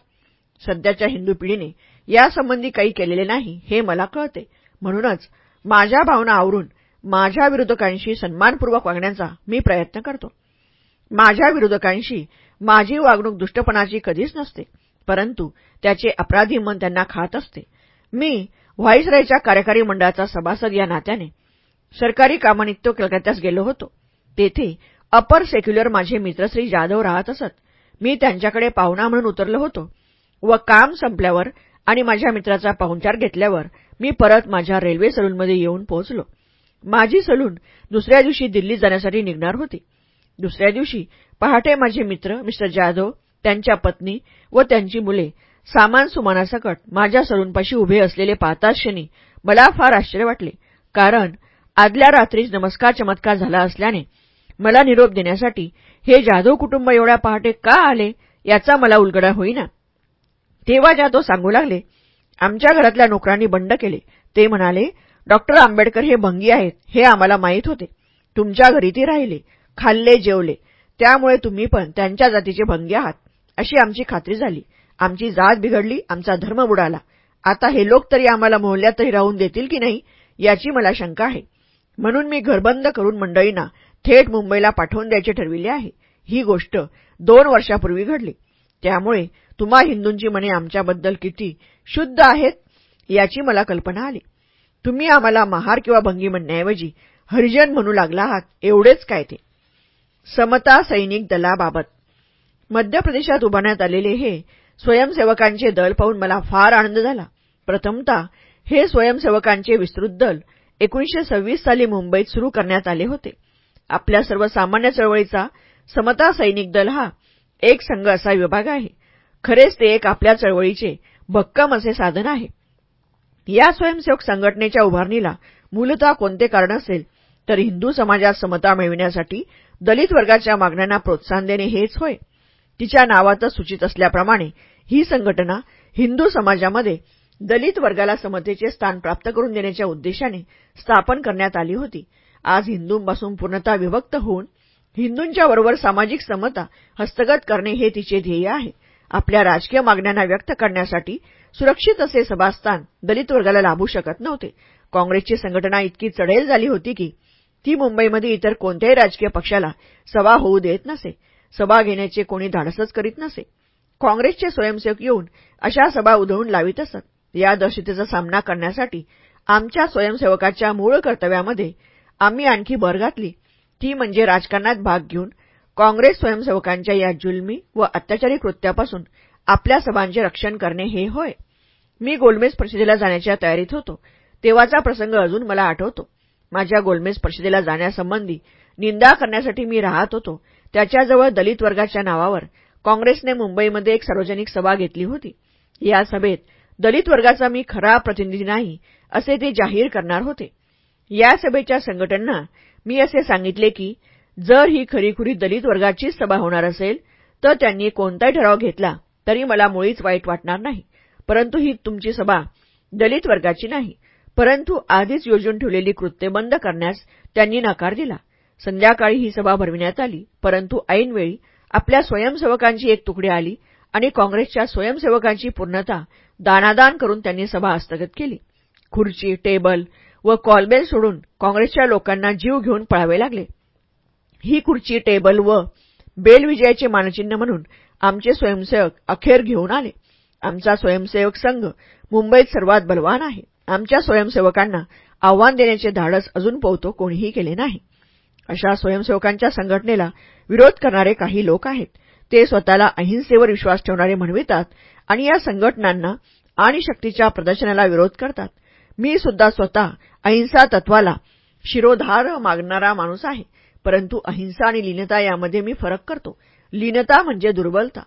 A: सध्याच्या हिंदू पिढीने यासंबंधी काही केलेले नाही हे मला कळते. म्हणूनच माझ्या भावना आवरून माझ्या विरोधकांशी सन्मानपूर्वक वागण्याचा मी प्रयत्न करतो. माझ्या विरोधकांशी माझी वागणूक दुष्टपणाची कधीच नसते परंतु त्याचे अपराधी मन त्यांना खात असते. मी व्हाईसरायच्या कार्यकारी मंडळाचा सभासद या नात्याने सरकारी कामानित्य कलकत्त्यास गेलो होतो. तेथे अपर सेक्युलर माझे मित्र श्री जाधव राहत असत. मी त्यांच्याकडे पाहुणा म्हणून उतरलो होतो व काम संपल्यावर आणि माझ्या मित्राचा पाहुणचार घेतल्यावर मी परत माझ्या रेल्वे सलूनमध्ये येऊन पोहोचलो. माझी सलून दुसऱ्या दिवशी दिल्लीत जाण्यासाठी निघणार होती. दुसऱ्या दिवशी पहाटे माझे मित्र मिस्टर जाधव त्यांच्या पत्नी व त्यांची मुले सामान सुमानासकट माझ्या सलूनपाशी उभे असलेले पाहताच क्षणी मला फार आश्चर्य वाटले. कारण आदल्या रात्रीच नमस्कार चमत्कार झाला असल्याने मला निरोप देण्यासाठी हे जाधव कुटुंब एवढ्या पहाटे का आले याचा मला उलगडा होईना. तेव्हा जाधव सांगू लागले आमच्या घरातल्या नोकरांनी बंड केले. ते म्हणाले डॉक्टर आंबेडकर हे भंगी आहेत हे आम्हाला माहीत होते. तुमच्या घरी ते राहिले खाल्ले जेवले. त्यामुळे तुम्ही पण त्यांच्या जातीचे भंगी आहात. अशी आमची खात्री झाली. आमची जात बिघडली आमचा धर्म बुडाला. आता हे लोक तरी आम्हाला मोहल्ल्यात तरी राहून देतील की नाही याची मला शंका आहे. म्हणून मी घरबंद करून मंडळींना थेट मुंबईला पाठवून द्यायचे ठरविले आहे. ही गोष्ट दोन वर्षापूर्वी घडली. त्यामुळे तुम्हा हिंदूंची मने आमच्याबद्दल किती शुद्ध आहेत याची मला कल्पना आली. तुम्ही आम्हाला महार किंवा भंगी म्हणण्याऐवजी हरिजन म्हणू लागला आहात एवढेच काय ते? समता सैनिक दलाबाबत. मध्य प्रदेशात उभारण्यात आलेले हे स्वयंसेवकांचे दल पाहून मला फार आनंद झाला. प्रथमतः हे स्वयंसेवकांचे विस्तृत दल एकोणीसशे सव्वीस साली मुंबईत सुरू करण्यात आले होते. आपल्या सर्वसामान्य चळवळीचा समता सैनिक दल हा एक संघ असा विभाग आहे. खरेच ते एक आपल्या चळवळीचे भक्कम असे साधन आहे. या स्वयंसेवक संघटनेच्या उभारणीला मूलतः कोणते कारण असेल तर हिंदू समाजात समता मिळविण्यासाठी दलित वर्गाच्या मागण्यांना प्रोत्साहन देणे हेच होय. तिच्या नावातच सूचित असल्याप्रमाणे ही संघटना हिंदू समाजामध्ये दलित वर्गाला समतेचे स्थान प्राप्त करून देण्याच्या उद्देशाने स्थापन करण्यात आली होती. आज हिंदूंपासून पूर्णतः विभक्त होऊन हिंदूंच्या बरोबर सामाजिक समता हस्तगत करणे हे तिचे ध्येय आहे. आपल्या राजकीय मागण्यांना व्यक्त करण्यासाठी सुरक्षित असे सभास्थान दलित वर्गाला लाभू शकत नव्हते. काँग्रेसची संघटना इतकी चढेल झाली होती की ती मुंबईमध्ये इतर कोणत्याही राजकीय पक्षाला सभा होऊ देत नसे. सभा घेण्याचे कोणी धाडसच करीत नसे. काँग्रेसचे स्वयंसेवक येऊन अशा सभा उधळून लावित असत. या दहशतीचा सामना करण्यासाठी आमच्या स्वयंसेवकाच्या मूळ कर्तव्यामध्ये आम्ही आणखी भर घातली. ती म्हणजे राजकारणात भाग घेऊन काँग्रेस स्वयंसेवकांच्या या जुलमी व अत्याचारी कृत्यापासून आपल्या सभांचे रक्षण करणे हे होय. मी गोलमेज परिषदेला जाण्याच्या तयारीत होतो. तेव्हाचा प्रसंग अजून मला आठवतो. माझ्या गोलमेज परिषदेला जाण्यासंबंधी निंदा करण्यासाठी मी राहत होतो. त्याच्याजवळ दलित वर्गाच्या नावावर काँग्रेसने मुंबईमध्ये एक सार्वजनिक सभा घेतली होती. या सभेत दलित वर्गाचा मी खरा प्रतिनिधी नाही असे ते जाहीर करणार होते. या सभेच्या संघटनांना मी असे सांगितले की जर ही खरीखुरी दलित वर्गाचीच सभा होणार असेल तर त्यांनी कोणताही ठराव घेतला तरी मला मुळीच वाईट वाटणार नाही. परंतु ही तुमची सभा दलित वर्गाची नाही परंतु आधीच योजून ठेवलेली कृत्य बंद करण्यास त्यांनी नकार दिला. संध्याकाळी ही सभा भरविण्यात आली परंतु ऐनवेळी आपल्या स्वयंसेवकांची एक तुकडी आली आणि काँग्रेसच्या स्वयंसेवकांची पूर्णता दानादान करून त्यांनी सभा हस्तगत केली. खुर्ची टेबल व कॉलबेल सोडून काँग्रेसच्या लोकांना जीव घेऊन पळावे लागले. ही खुर्ची टेबल व बेल विजयाचे मानचिन्ह म्हणून आमचे स्वयंसेवक अखेर घेऊन आले. आमचा स्वयंसेवक संघ मुंबईत सर्वात बलवान आहे. आमच्या स्वयंसेवकांना आव्हान देण्याचे धाडस अजून पोहतो कोणीही केले नाही. अशा स्वयंसेवकांच्या संघटनेला विरोध करणारे काही लोक आहेत. ते स्वतःला अहिंसेवर विश्वास ठेवणारे म्हणवितात आणि या संघटनांना आणि शक्तीच्या प्रदर्शनाला विरोध करतात. मी सुद्धा स्वतः अहिंसा तत्वाला शिरोधार मागणारा माणूस आहे. परंतु अहिंसा आणि लीनता यामध्ये मी फरक करतो. लीनता म्हणजे दुर्बलता.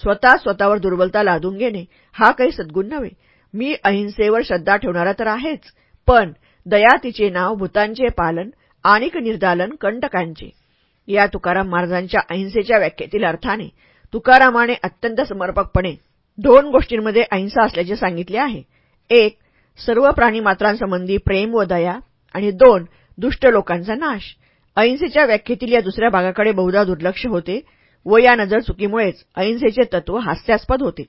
A: स्वतः स्वतःवर दुर्बलता लादून घेणे हा काही सद्गुण नव्हे. मी अहिंसेवर श्रद्धा ठेवणारा तर आहेच पण दया तिचे नाव भूतांचे पालन आणिक निर्दालन कंटकांचे. या तुकाराम महाराजांच्या अहिंसेच्या व्याख्येतील अर्थाने तुकारामाने अत्यंत समर्पकपणे दोन गोष्टींमध्ये अहिंसा असल्याचे सांगितले आहे. एक सर्व प्राणीमात्रांसंबंधी प्रेम व दया आणि दोन दुष्ट लोकांचा नाश. अहिंसेच्या व्याख्येतील या दुसऱ्या भागाकडे बहुधा दुर्लक्ष होते. व या नजर चुकीमुळेच अहिंसेचे तत्व हास्यास्पद होते.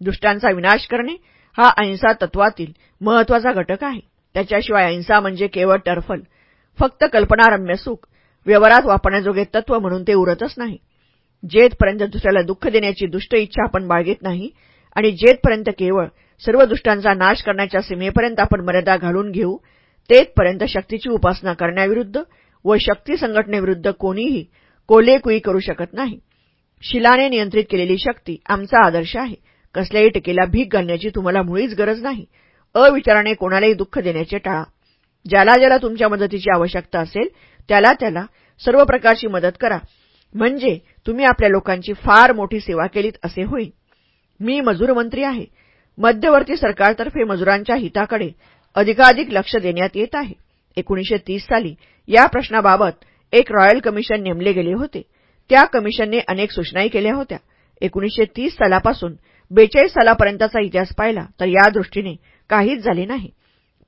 A: दुष्टांचा विनाश करणे हा अहिंसा तत्वातील महत्त्वाचा घटक आहे. त्याच्याशिवाय अहिंसा म्हणजे केवळ टर्फल फक्त कल्पनारम्य सुख व्यवहारात वापरण्याजोगे तत्व म्हणून ते उरतच नाही. जेथपर्यंत दुसऱ्याला दुःख देण्याची दुष्ट इच्छा आपण बाळगीत नाही आणि जेथपर्यंत केवळ सर्व दुष्टांचा नाश करण्याच्या सीमेपर्यंत आपण मर्यादा घालून घेऊ तेथपर्यंत शक्तीची उपासना करण्याविरुद्ध व शक्ती संघटनेविरुद्ध कोणीही कोलेकुई करू शकत नाही. शिलाने नियंत्रित केलेली शक्ती आमचा आदर्श आहे. कसल्याही टीकेला भीक घालण्याची तुम्हाला मुळीच गरज नाही. अविचाराने कोणालाही दुःख देण्याचे टाळा. ज्याला ज्याला तुमच्या मदतीची आवश्यकता असेल त्याला त्याला सर्व प्रकारची मदत करा. म्हणजे तुम्ही आपल्या लोकांची फार मोठी सेवा केलीत असे होईल. मी मजूर मंत्री आहे. मध्यवर्ती सरकारतर्फे मजुरांच्या हिताकडे अधिकाधिक लक्ष देण्यात येत आहे. एकोणीशे तीस साली या प्रश्नाबाबत एक रॉयल कमिशन नेमले गेले होते. त्या कमिशनने अनेक सूचनाही केल्या होत्या. एकोणीसशे तीस सालापासून बेचाळीस सालापर्यंतचा इतिहास पाहिला तर या दृष्टीने काहीच झाले नाही.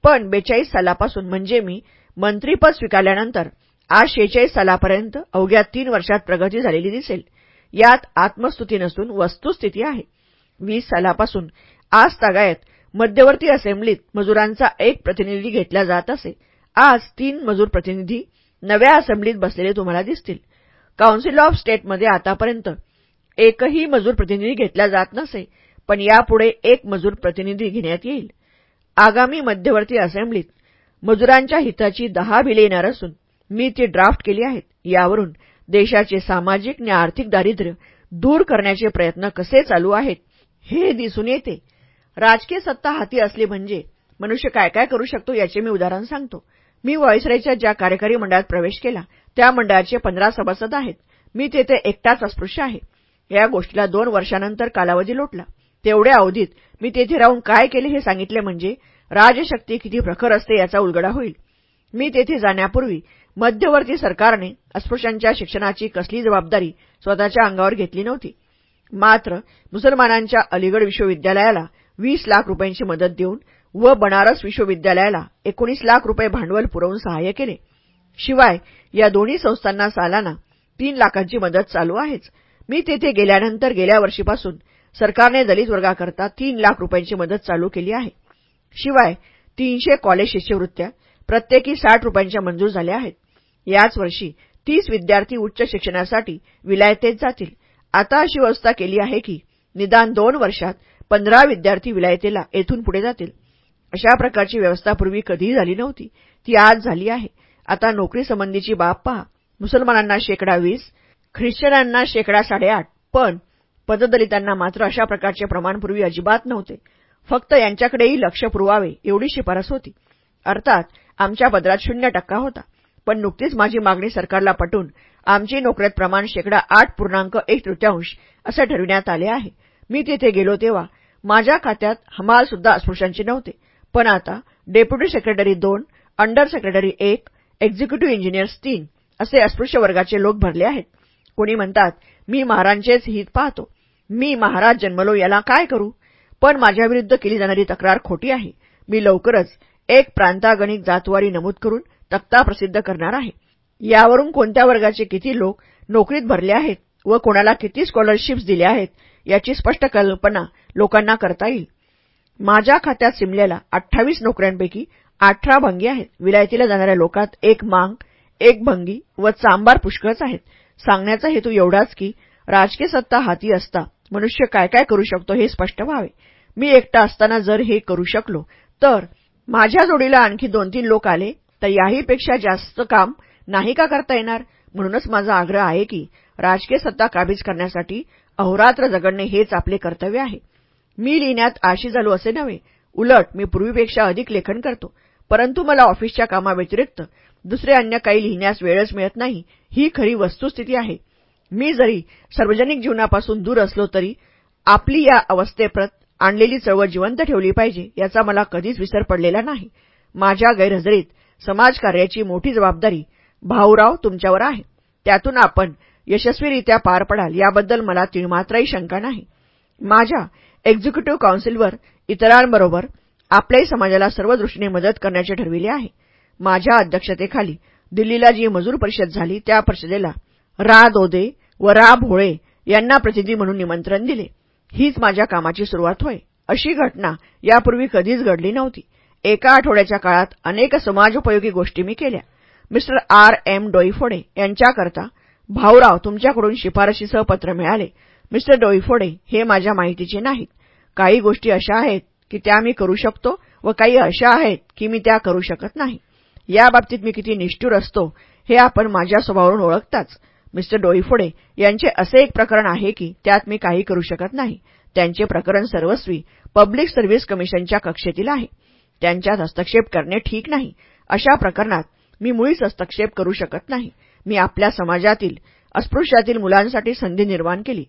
A: पण बेचाळीस सालापासून म्हणजे मी मंत्रीपद स्वीकारल्यानंतर आज शेहेचाळीस सालापर्यंत अवघ्या तीन वर्षात प्रगती झालेली दिसेल. यात आत्मस्तुती नसून वस्तुस्थिती आहे. वीस सालापासून आज तागायत मध्यवर्ती असेंब्लीत मजुरांचा एक प्रतिनिधी घेतला जात असे. आज तीन मजूर प्रतिनिधी नव्या असेंब्लीत बसलेले तुम्हाला दिसतील. काउन्सिल ऑफ स्टेटमध्ये आतापर्यंत एकही मजूर प्रतिनिधी घेतला जात नसे पण यापुढे एक मजूर प्रतिनिधी घेण्यात येईल. आगामी मध्यवर्ती असेंब्लीत मजुरांच्या हिताची दहा बिले येणार असून मी ती ड्राफ्ट केली आहेत. यावरून देशाचे सामाजिक आणि आर्थिक दारिद्र्य दूर करण्याचे प्रयत्न कसे चालू आहेत हे दिसून येते. राजकीय सत्ता हाती असली म्हणजे मनुष्य काय काय करू शकतो याचे मी उदाहरण सांगतो. मी व्हॉइसरायच्या ज्या कार्यकारी मंडळात प्रवेश केला त्या मंडळाचे पंधरा सभासद आहेत. मी तेथे एकटाच अस्पृश्य आहे. या गोष्टीला दोन वर्षानंतर कालावधी लोटला. तेवढ्या अवधीत मी तेथे राहून काय केले हे सांगितले म्हणजे राजशक्ती किती प्रखर असते याचा उलगडा होईल. मी तेथे जाण्यापूर्वी मध्यवर्ती सरकारने अस्पृश्यांच्या शिक्षणाची कसली जबाबदारी स्वतःच्या अंगावर घेतली नव्हती. मात्र मुसलमानांच्या अलीगड विश्वविद्यालयाला वीस लाख रुपयांची मदत देऊन व बनारस विश्वविद्यालयाला एकोणीस लाख रुपये भांडवल पुरवून सहाय्य केले. शिवाय या दोन्ही संस्थांना सालाना तीन लाखांची मदत चालू आहेच. मी तेथे गेल्यानंतर गेल्या वर्षीपासून सरकारने दलित वर्गाकरता तीन लाख रुपयांची मदत चालू केली आहे. शिवाय तीनशे कॉलेज शिष्यवृत्त्या प्रत्येकी साठ रुपयांच्या मंजूर झाल्या आहेत. याच वर्षी तीस विद्यार्थी उच्च शिक्षणासाठी विलायतेत जातील. आता अशी व्यवस्था केली आहे की निदान दोन वर्षात पंधरा विद्यार्थी विलायतेला येथून पुढे जातील. अशा प्रकारची व्यवस्था पूर्वी कधीही झाली नव्हती. ती आज झाली आहे. आता नोकरीसंबंधीची बाब पहा. मुसलमानांना शेकडा वीस ख्रिश्चनांना शेकडा साडेआठ. पण पददलितांना मात्र अशा प्रकारचे प्रमाण पूर्वी अजिबात नव्हते. फक्त यांच्याकडेही लक्ष पुरवावे एवढी शिफारस होती. अर्थात आमच्या पदरात शून्य टक्का होता. पण नुकतीच माझी मागणी सरकारला पटून आमची नोकऱ्यात प्रमाण शेकडा आठ पूर्णांक एक तृतीयांश असे ठरविण्यात आले आहे. मी तिथे गेलो तेव्हा माझ्या खात्यात हमालसुद्धा अस्पृश्यांचे नव्हते. पण आता डेप्युटी सेक्रेटरी दोन अंडर सेक्रेटरी एक एक्झिक्युटिव्ह इंजिनियर्स तीन असे अस्पृश्य वर्गाचे लोक भरले आहेत. कोणी म्हणतात मी महाराजांचेच हित पाहतो. मी महाराज जन्मलो याला काय करू? पण माझ्याविरुद्ध केली जाणारी तक्रार खोटी आहे. मी लवकरच एक प्रांतागणिक जातवारी नमूद करून तक्ता प्रसिद्ध करणार आहे. यावरून कोणत्या वर्गाचे किती लोक नोकरीत भरले आहेत व कोणाला किती स्कॉलरशिप्स दिल्या आहेत याची स्पष्ट कल्पना लोकांना करता येईल. माझ्या खात्यात सिमल्याला अठ्ठावीस नोकऱ्यांपैकी अठरा भंगी आहेत. विलायतीला जाणाऱ्या लोकात एक मांग एक भंगी व चांबार पुष्कळच आहेत. सांगण्याचा हेतू एवढाच की राजकीय सत्ता हाती असता मनुष्य काय काय करू शकतो हे स्पष्ट व्हावे. मी एकटा असताना जर हे करू शकलो तर माझ्या जोडीला आणखी दोन तीन लोक आले तर याहीपेक्षा जास्त काम नाही का करता येणार? म्हणूनच माझा आग्रह आहे की राजकीय सत्ता काबीज करण्यासाठी अहोरात्र जगडणे हेच आपले कर्तव्य आहे. मी लिहिण्यात आशी झालो असे नव्हे. उलट मी पूर्वीपेक्षा अधिक लेखन करतो. परंतु मला ऑफिसच्या कामाव्यतिरिक्त दुसरे अन्य काही लिहिण्यास वेळच मिळत नाही ही खरी वस्तुस्थिती आहे. मी जरी सार्वजनिक जीवनापासून दूर असलो तरी आपली या अवस्थेप्रत आणलेली चळवळ जिवंत ठेवली पाहिजे याचा मला कधीच विसर पडलेला नाही. माझ्या गैरहजेरीत समाजकार्याची मोठी जबाबदारी भाऊराव तुमच्यावर आहे. त्यातून आपण यशस्वीरित्या पार पडाल याबद्दल मला तिळमात्रही शंका नाही. माझ्या एक्झिक्युटिव्ह काउन्सिलवर इतरांबरोबर आपल्याही समाजाला सर्व दृष्टीने मदत करण्याचे ठरविले आहे. माझ्या अध्यक्षतेखाली दिल्लीला जी मजूर परिषद झाली त्या परिषदेला रा दोदे व रा भोळे यांना प्रतिनिधी म्हणून निमंत्रण दिले. हीच माझ्या कामाची सुरुवात होय. अशी घटना यापूर्वी कधीच घडली नव्हती. एका आठवड्याच्या काळात अनेक समाजोपयोगी गोष्टी मी केल्या. मिस्टर आर एम डोईफोडे यांच्याकरता भाऊराव तुमच्याकडून शिफारशीसह पत्र मिळाले. मिस्टर डोईफोडे हे माझ्या माहितीचे नाहीत. काही गोष्टी अशा आहेत की त्या मी करू शकतो व काही अशा आहेत की मी त्या करू शकत नाही. याबाबतीत मी किती निष्ठूर असतो हे आपण माझ्या स्वभावावरून ओळखताच. मिस्टर डोईफोडे यांचे असे एक प्रकरण आहे की त्यात मी काही करू शकत नाही. त्यांचे प्रकरण सर्वस्वी पब्लिक सर्व्हिस कमिशनच्या कक्षेतील आहे. त्यांच्यात हस्तक्षेप करणे ठीक नाही. अशा प्रकरणात मी मुळीच हस्तक्षेप करू शकत नाही. मी आपल्या समाजातील अस्पृश्यातील मुलांसाठी संधी निर्माण केली.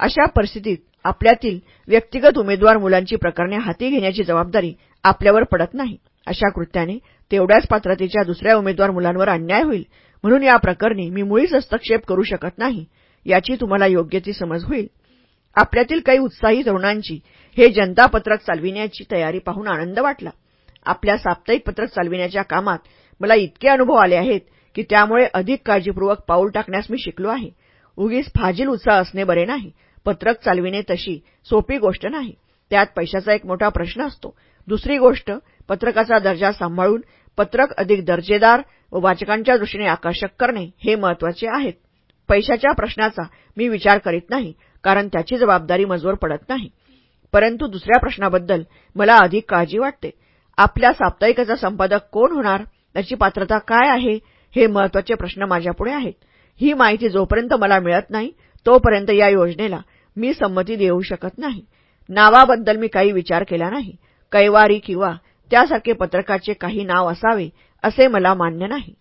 A: अशा परिस्थितीत आपल्यातील व्यक्तिगत उमेदवार मुलांची प्रकरणे हाती घेण्याची जबाबदारी आपल्यावर पडत नाही. अशा कृत्याने तेवढ्याच पात्रतेच्या दुसऱ्या उमेदवार मुलांवर अन्याय होईल. म्हणून या प्रकरणी मी मुळीच हस्तक्षेप करू शकत नाही याची तुम्हाला योग्य ती समज होईल. आपल्यातील काही उत्साही तरुणांची हे जनता पत्रक चालविण्याची तयारी पाहून आनंद वाटला. आपल्या साप्ताहिक पत्रक चालविण्याच्या कामात मला इतके अनुभव आले आहेत की त्यामुळे अधिक काळजीपूर्वक पाऊल टाकण्यास मी शिकलो आहे. उगीच फाजील उत्साह असणे बरे नाही. पत्रक चालविणे तशी सोपी गोष्ट नाही. त्यात पैशाचा एक मोठा प्रश्न असतो. दुसरी गोष्ट पत्रकाचा दर्जा सांभाळून पत्रक अधिक दर्जेदार व वाचकांच्या दृष्टीने आकर्षक करणे हे महत्त्वाचे आहेत. पैशाच्या प्रश्नाचा मी विचार करीत नाही कारण त्याची जबाबदारी मजवर पडत नाही. परंतु दुसऱ्या प्रश्नाबद्दल मला अधिक काळजी वाटते. आपल्या साप्ताहिकाचा संपादक कोण होणार त्याची पात्रता काय आहे हे महत्त्वाचे प्रश्न माझ्यापुढे आहेत. ही माहिती जोपर्यंत मला मिळत नाही तोपर्यंत या योजनेला मी संमती देऊ शकत नाही. नावाबद्दल मी काही विचार केला नाही. कैवारी किंवा त्यासारखे पत्रकाचे काही नाव असावे असे मला मान्य नाही.